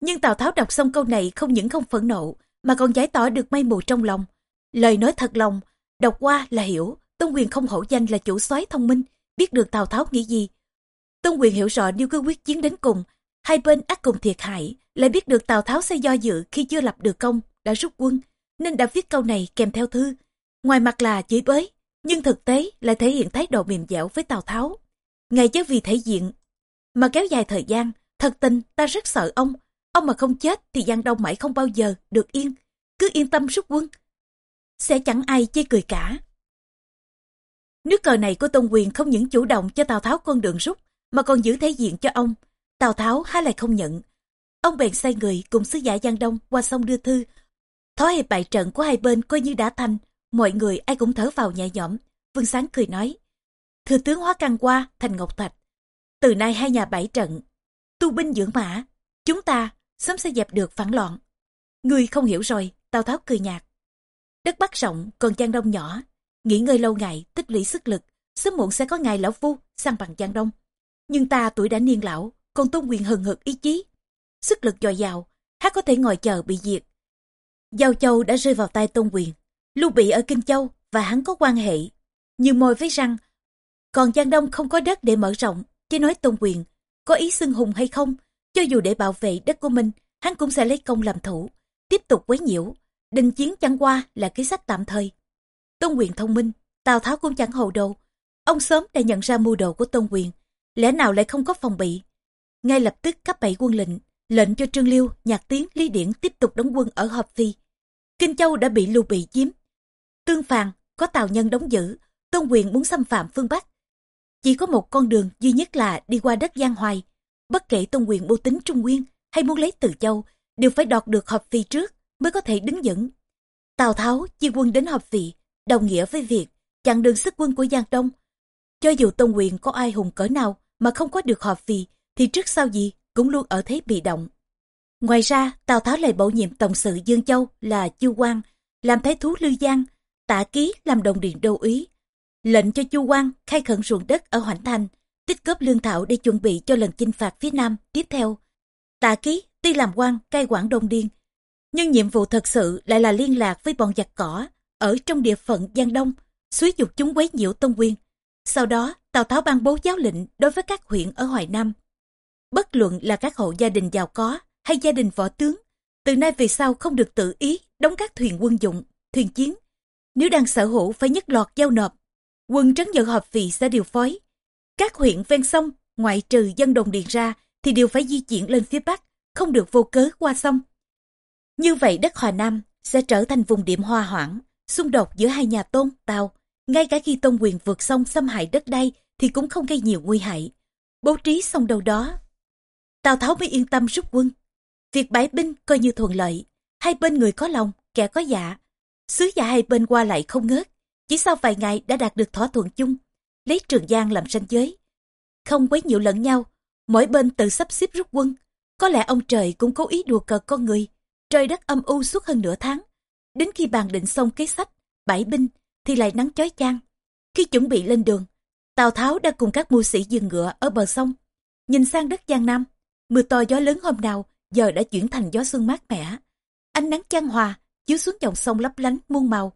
Nhưng Tào Tháo đọc xong câu này không những không phẫn nộ, mà còn giải tỏ được mây mù trong lòng. Lời nói thật lòng, đọc qua là hiểu, Tôn Quyền không hổ danh là chủ soái thông minh, biết được Tào Tháo nghĩ gì. Tôn Quyền hiểu rõ nếu cứ quyết chiến đến cùng, hai bên ác cùng thiệt hại, lại biết được Tào Tháo sẽ do dự khi chưa lập được công, đã rút quân, nên đã viết câu này kèm theo thư. Ngoài mặt là chửi bới, nhưng thực tế lại thể hiện thái độ mềm dẻo với Tào Tháo. Ngày chứ vì thể diện, mà kéo dài thời gian, thật tình ta rất sợ ông. Ông mà không chết thì Giang Đông mãi không bao giờ được yên. Cứ yên tâm rút quân. Sẽ chẳng ai chê cười cả. Nước cờ này của Tôn Quyền không những chủ động cho Tào Tháo con đường rút, mà còn giữ thể diện cho ông. Tào Tháo há lại không nhận. Ông bèn sai người cùng sứ giả Giang Đông qua sông đưa thư. Thói hiệp bại trận của hai bên coi như đã thành, mọi người ai cũng thở vào nhẹ nhõm. Vương Sáng cười nói, thừa tướng hóa căn qua thành Ngọc Thạch. Từ nay hai nhà bảy trận, tu binh dưỡng mã, chúng ta sớm sẽ dẹp được phản loạn. Người không hiểu rồi, Tào Tháo cười nhạt. Đất Bắc rộng, còn Giang Đông nhỏ, nghỉ ngơi lâu ngày, tích lũy sức lực, sớm muộn sẽ có ngày lão phu sang bằng Giang Đông. Nhưng ta tuổi đã niên lão, còn tôn quyền hừng hực ý chí. Sức lực dồi dào, hát có thể ngồi chờ bị diệt. Giao Châu đã rơi vào tay tôn quyền. Lưu Bị ở Kinh Châu và hắn có quan hệ. Như môi với răng. Còn Giang Đông không có đất để mở rộng, chứ nói tôn quyền. Có ý xưng hùng hay không, cho dù để bảo vệ đất của mình, hắn cũng sẽ lấy công làm thủ. Tiếp tục quấy nhiễu. Đình chiến chẳng qua là ký sách tạm thời. Tôn quyền thông minh, Tào Tháo cũng chẳng hồ đồ. Ông sớm đã nhận ra mưu đồ của Tôn Quyền, lẽ nào lại không có phòng bị. Ngay lập tức cấp bảy quân lệnh, lệnh cho Trương Liêu, Nhạc Tiến, Lý Điển tiếp tục đóng quân ở Hợp Phi. Kinh Châu đã bị Lưu Bị chiếm. Tương phàn, có Tào nhân đóng giữ, Tôn Quyền muốn xâm phạm phương Bắc. Chỉ có một con đường duy nhất là đi qua đất Giang Hoài. Bất kể Tôn Quyền mưu tính Trung Nguyên hay muốn lấy Từ Châu, đều phải đọt được Hợp Phi trước mới có thể đứng vững. Tào Tháo chia quân đến Hợp vị, đồng nghĩa với việc chặn đường sức quân của Giang Đông. Cho dù Tôn Quyền có ai hùng cỡ nào mà không có được Hợp vị, thì trước sau gì cũng luôn ở thế bị động. Ngoài ra, Tào Tháo lại bổ nhiệm tổng sự Dương Châu là Chu Quang, làm thái thú Lư Giang, Tạ Ký làm đồng điện đô úy. Lệnh cho Chu Quang khai khẩn ruộng đất ở Hoành Thành, tích góp lương thảo để chuẩn bị cho lần chinh phạt phía Nam tiếp theo. Tạ Ký tuy làm quan cai quản Đông Điên, nhưng nhiệm vụ thật sự lại là liên lạc với bọn giặc cỏ ở trong địa phận Giang Đông, suối dục chúng quấy nhiễu Tông Quyên. Sau đó, Tào Tháo ban bố giáo lệnh đối với các huyện ở Hoài Nam. Bất luận là các hộ gia đình giàu có hay gia đình võ tướng, từ nay về sau không được tự ý đóng các thuyền quân dụng, thuyền chiến. Nếu đang sở hữu phải nhất lọt giao nộp, quân trấn nhận hợp vị sẽ điều phối. Các huyện ven sông, ngoại trừ dân đồng điền ra, thì đều phải di chuyển lên phía Bắc, không được vô cớ qua sông. Như vậy đất Hòa Nam sẽ trở thành vùng điểm hoa hoảng, xung đột giữa hai nhà Tôn, Tào. Ngay cả khi Tôn quyền vượt sông xâm hại đất đai thì cũng không gây nhiều nguy hại. Bố trí xong đâu đó. Tào Tháo mới yên tâm rút quân. Việc bãi binh coi như thuận lợi. Hai bên người có lòng, kẻ có dạ. Sứ giả hai bên qua lại không ngớt. Chỉ sau vài ngày đã đạt được thỏa thuận chung. Lấy Trường Giang làm ranh giới. Không quấy nhiễu lẫn nhau. Mỗi bên tự sắp xếp rút quân. Có lẽ ông trời cũng cố ý đùa cợt con người. Trời đất âm u suốt hơn nửa tháng. Đến khi bàn định xong kế sách, bãi binh, thì lại nắng chói chang. Khi chuẩn bị lên đường, Tào Tháo đã cùng các mưu sĩ dừng ngựa ở bờ sông. Nhìn sang đất Giang Nam, mưa to gió lớn hôm nào giờ đã chuyển thành gió xuân mát mẻ. Ánh nắng chan hòa chiếu xuống dòng sông lấp lánh muôn màu.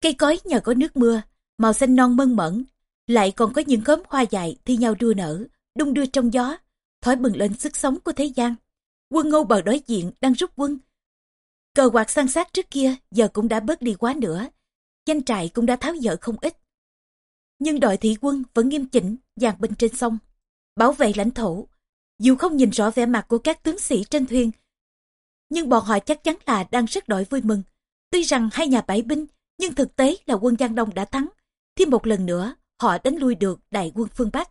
Cây cối nhờ có nước mưa, màu xanh non mơn mởn, lại còn có những khóm hoa dại thi nhau đua nở, đung đưa trong gió, thổi bừng lên sức sống của thế gian. Quân ngô bờ đối diện đang rút quân, Cờ quạt san sát trước kia giờ cũng đã bớt đi quá nữa. Danh trại cũng đã tháo dỡ không ít. Nhưng đội thị quân vẫn nghiêm chỉnh, dàn binh trên sông, bảo vệ lãnh thổ. Dù không nhìn rõ vẻ mặt của các tướng sĩ trên thuyền, nhưng bọn họ chắc chắn là đang rất đổi vui mừng. Tuy rằng hai nhà bãi binh, nhưng thực tế là quân Giang Đông đã thắng. Thêm một lần nữa, họ đánh lui được đại quân phương Bắc.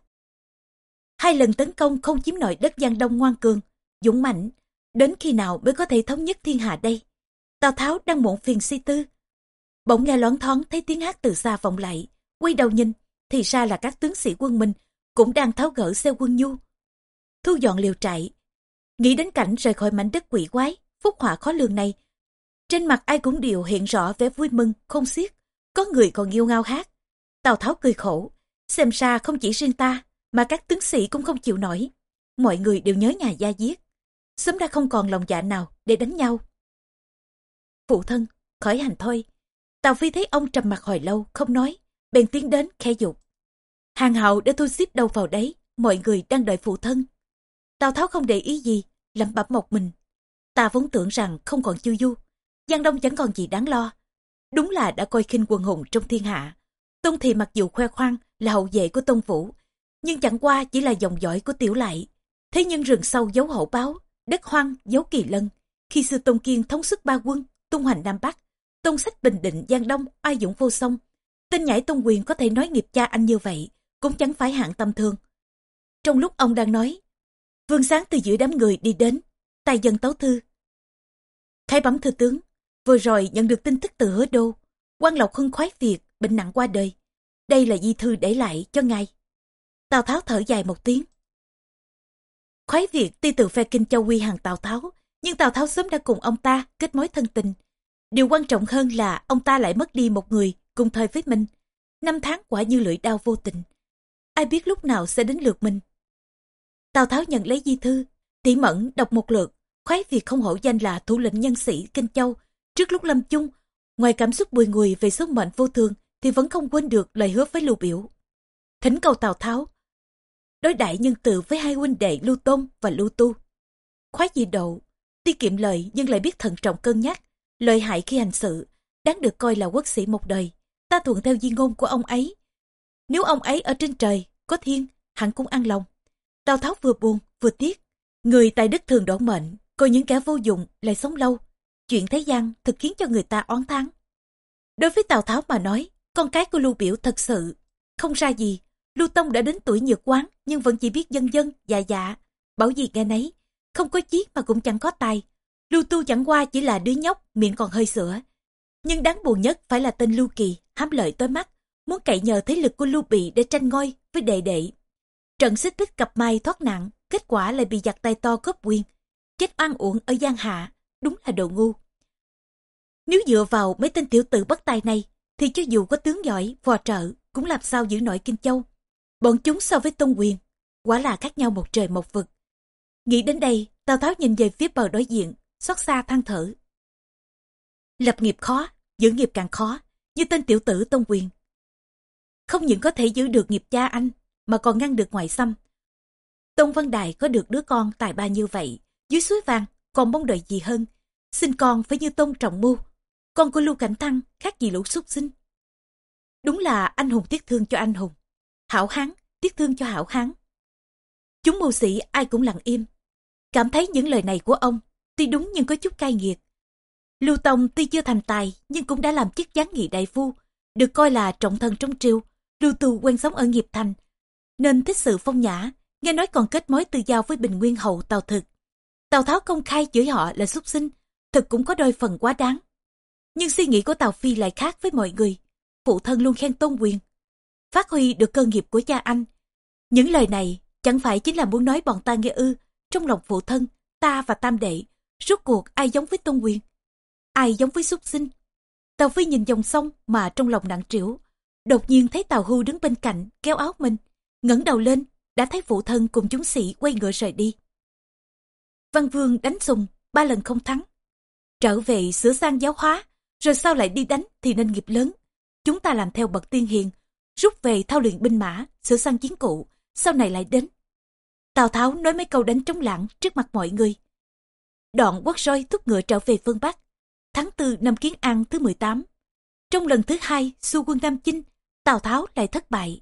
Hai lần tấn công không chiếm nổi đất Giang Đông ngoan cường, dũng mạnh. Đến khi nào mới có thể thống nhất thiên hạ đây? Tào Tháo đang muộn phiền suy tư. Bỗng nghe loáng thoáng thấy tiếng hát từ xa vọng lại, quay đầu nhìn, thì ra là các tướng sĩ quân mình cũng đang tháo gỡ xe quân nhu. Thu dọn liều trại, nghĩ đến cảnh rời khỏi mảnh đất quỷ quái, phúc họa khó lường này. Trên mặt ai cũng đều hiện rõ vẻ vui mừng, không xiết, có người còn yêu ngao hát. Tào Tháo cười khổ, xem ra không chỉ riêng ta, mà các tướng sĩ cũng không chịu nổi. Mọi người đều nhớ nhà gia diết. Sớm đã không còn lòng dạ nào để đánh nhau. Phụ thân, khởi hành thôi. Tào Phi thấy ông trầm mặt hồi lâu, không nói, bèn tiến đến khe dục. Hàng hậu đã thu xếp đâu vào đấy, mọi người đang đợi phụ thân. Tào Tháo không để ý gì, lẩm bẩm một mình. Ta vốn tưởng rằng không còn chiêu du, Giang Đông chẳng còn gì đáng lo. Đúng là đã coi khinh quần hùng trong thiên hạ. Tôn Thị mặc dù khoe khoang là hậu vệ của Tôn Vũ, nhưng chẳng qua chỉ là dòng dõi của Tiểu Lại. Thế nhưng rừng sâu giấu hậu báo, đất hoang giấu kỳ lân. Khi xưa Tôn Kiên thống sức ba quân, tung hoành Nam Bắc, tôn sách bình định Giang Đông, oai dũng vô song. Tên nhảy tôn quyền có thể nói nghiệp cha anh như vậy, cũng chẳng phải hạng tâm thương. Trong lúc ông đang nói, Vương Sáng từ giữa đám người đi đến, tay dân tấu thư. Khai bấm thư tướng, vừa rồi nhận được tin tức từ hứa đô, quan lộc hưng khoái việc, bệnh nặng qua đời. Đây là di thư để lại cho ngài. Tào Tháo thở dài một tiếng. Khoái việc ti từ phe kinh châu quy hàng Tào Tháo nhưng Tào Tháo sớm đã cùng ông ta kết mối thân tình. Điều quan trọng hơn là ông ta lại mất đi một người cùng thời với mình. Năm tháng quả như lưỡi đao vô tình. Ai biết lúc nào sẽ đến lượt mình. Tào Tháo nhận lấy di thư, tỉ mẫn đọc một lượt, khoái việc không hổ danh là thủ lĩnh nhân sĩ Kinh Châu. Trước lúc lâm chung, ngoài cảm xúc bùi ngùi về số mệnh vô thường thì vẫn không quên được lời hứa với Lưu Biểu. Thỉnh cầu Tào Tháo, đối đại nhân từ với hai huynh đệ Lưu Tôn và Lưu Tu. Khoái dị độ, tiết kiệm lời nhưng lại biết thận trọng cân nhắc, lợi hại khi hành sự, đáng được coi là quốc sĩ một đời. Ta thuận theo di ngôn của ông ấy. Nếu ông ấy ở trên trời, có thiên, hẳn cũng an lòng. Tào Tháo vừa buồn, vừa tiếc. Người tài đức thường đổ mệnh, coi những kẻ vô dụng lại sống lâu. Chuyện thế gian thực khiến cho người ta oán thán. Đối với Tào Tháo mà nói, con cái của Lưu Biểu thật sự không ra gì. Lưu Tông đã đến tuổi nhược quán nhưng vẫn chỉ biết dân dân, dạ dạ. Bảo gì nghe nấy, không có chí mà cũng chẳng có tài. Lưu Tu chẳng qua chỉ là đứa nhóc, miệng còn hơi sữa. Nhưng đáng buồn nhất phải là tên Lưu Kỳ, hám lợi tối mắt, muốn cậy nhờ thế lực của Lưu Bị để tranh ngôi với đệ đệ. Trận xích bích cặp mai thoát nạn, kết quả lại bị giặc tay to cướp quyền. Chết oan uổng ở Giang Hạ, đúng là đồ ngu. Nếu dựa vào mấy tên tiểu tử bất tài này, thì cho dù có tướng giỏi, vò trợ, cũng làm sao giữ nổi Kinh Châu. Bọn chúng so với Tôn Quyền, quả là khác nhau một trời một vực. Nghĩ đến đây, Tào Tháo nhìn về phía bờ đối diện, xót xa than thở. Lập nghiệp khó, giữ nghiệp càng khó, như tên tiểu tử Tôn Quyền. Không những có thể giữ được nghiệp cha anh, mà còn ngăn được ngoại xâm. Tôn Văn Đài có được đứa con tài ba như vậy, dưới suối vàng, còn mong đợi gì hơn. Xin con phải như Tôn Trọng Mưu, con của Lưu Cảnh Thăng khác gì lũ súc sinh. Đúng là anh hùng tiếc thương cho anh hùng, hảo hán tiếc thương cho hảo hán. Chúng mưu sĩ ai cũng lặng im, cảm thấy những lời này của ông tuy đúng nhưng có chút cay nghiệt. Lưu Tông tuy chưa thành tài nhưng cũng đã làm chức gián nghị đại phu, được coi là trọng thần trong triều. Lưu Tu quen sống ở nghiệp thành, nên thích sự phong nhã, nghe nói còn kết mối tư giao với Bình Nguyên hậu Tào Thực. Tào Tháo công khai chửi họ là xúc sinh, thực cũng có đôi phần quá đáng. Nhưng suy nghĩ của Tào Phi lại khác với mọi người. Phụ thân luôn khen tôn quyền. Phát huy được cơ nghiệp của cha anh. Những lời này chẳng phải chính là muốn nói bọn ta nghe ư. Trong lòng phụ thân, ta và tam đệ, rốt cuộc ai giống với tôn quyền? Ai giống với xuất sinh? Tào Phi nhìn dòng sông mà trong lòng nặng trĩu. Đột nhiên thấy Tào Hưu đứng bên cạnh, kéo áo mình. ngẩng đầu lên, đã thấy phụ thân cùng chúng sĩ quay ngựa rời đi. Văn Vương đánh sùng, ba lần không thắng. Trở về sửa sang giáo hóa, rồi sau lại đi đánh thì nên nghiệp lớn. Chúng ta làm theo bậc tiên hiền, rút về thao luyện binh mã, sửa sang chiến cụ, sau này lại đến. Tào Tháo nói mấy câu đánh trống lãng trước mặt mọi người. Đoạn quất roi thúc ngựa trở về phương Bắc. Tháng 4 năm Kiến An thứ 18. Trong lần thứ hai xu quân Nam Chinh, Tào Tháo lại thất bại.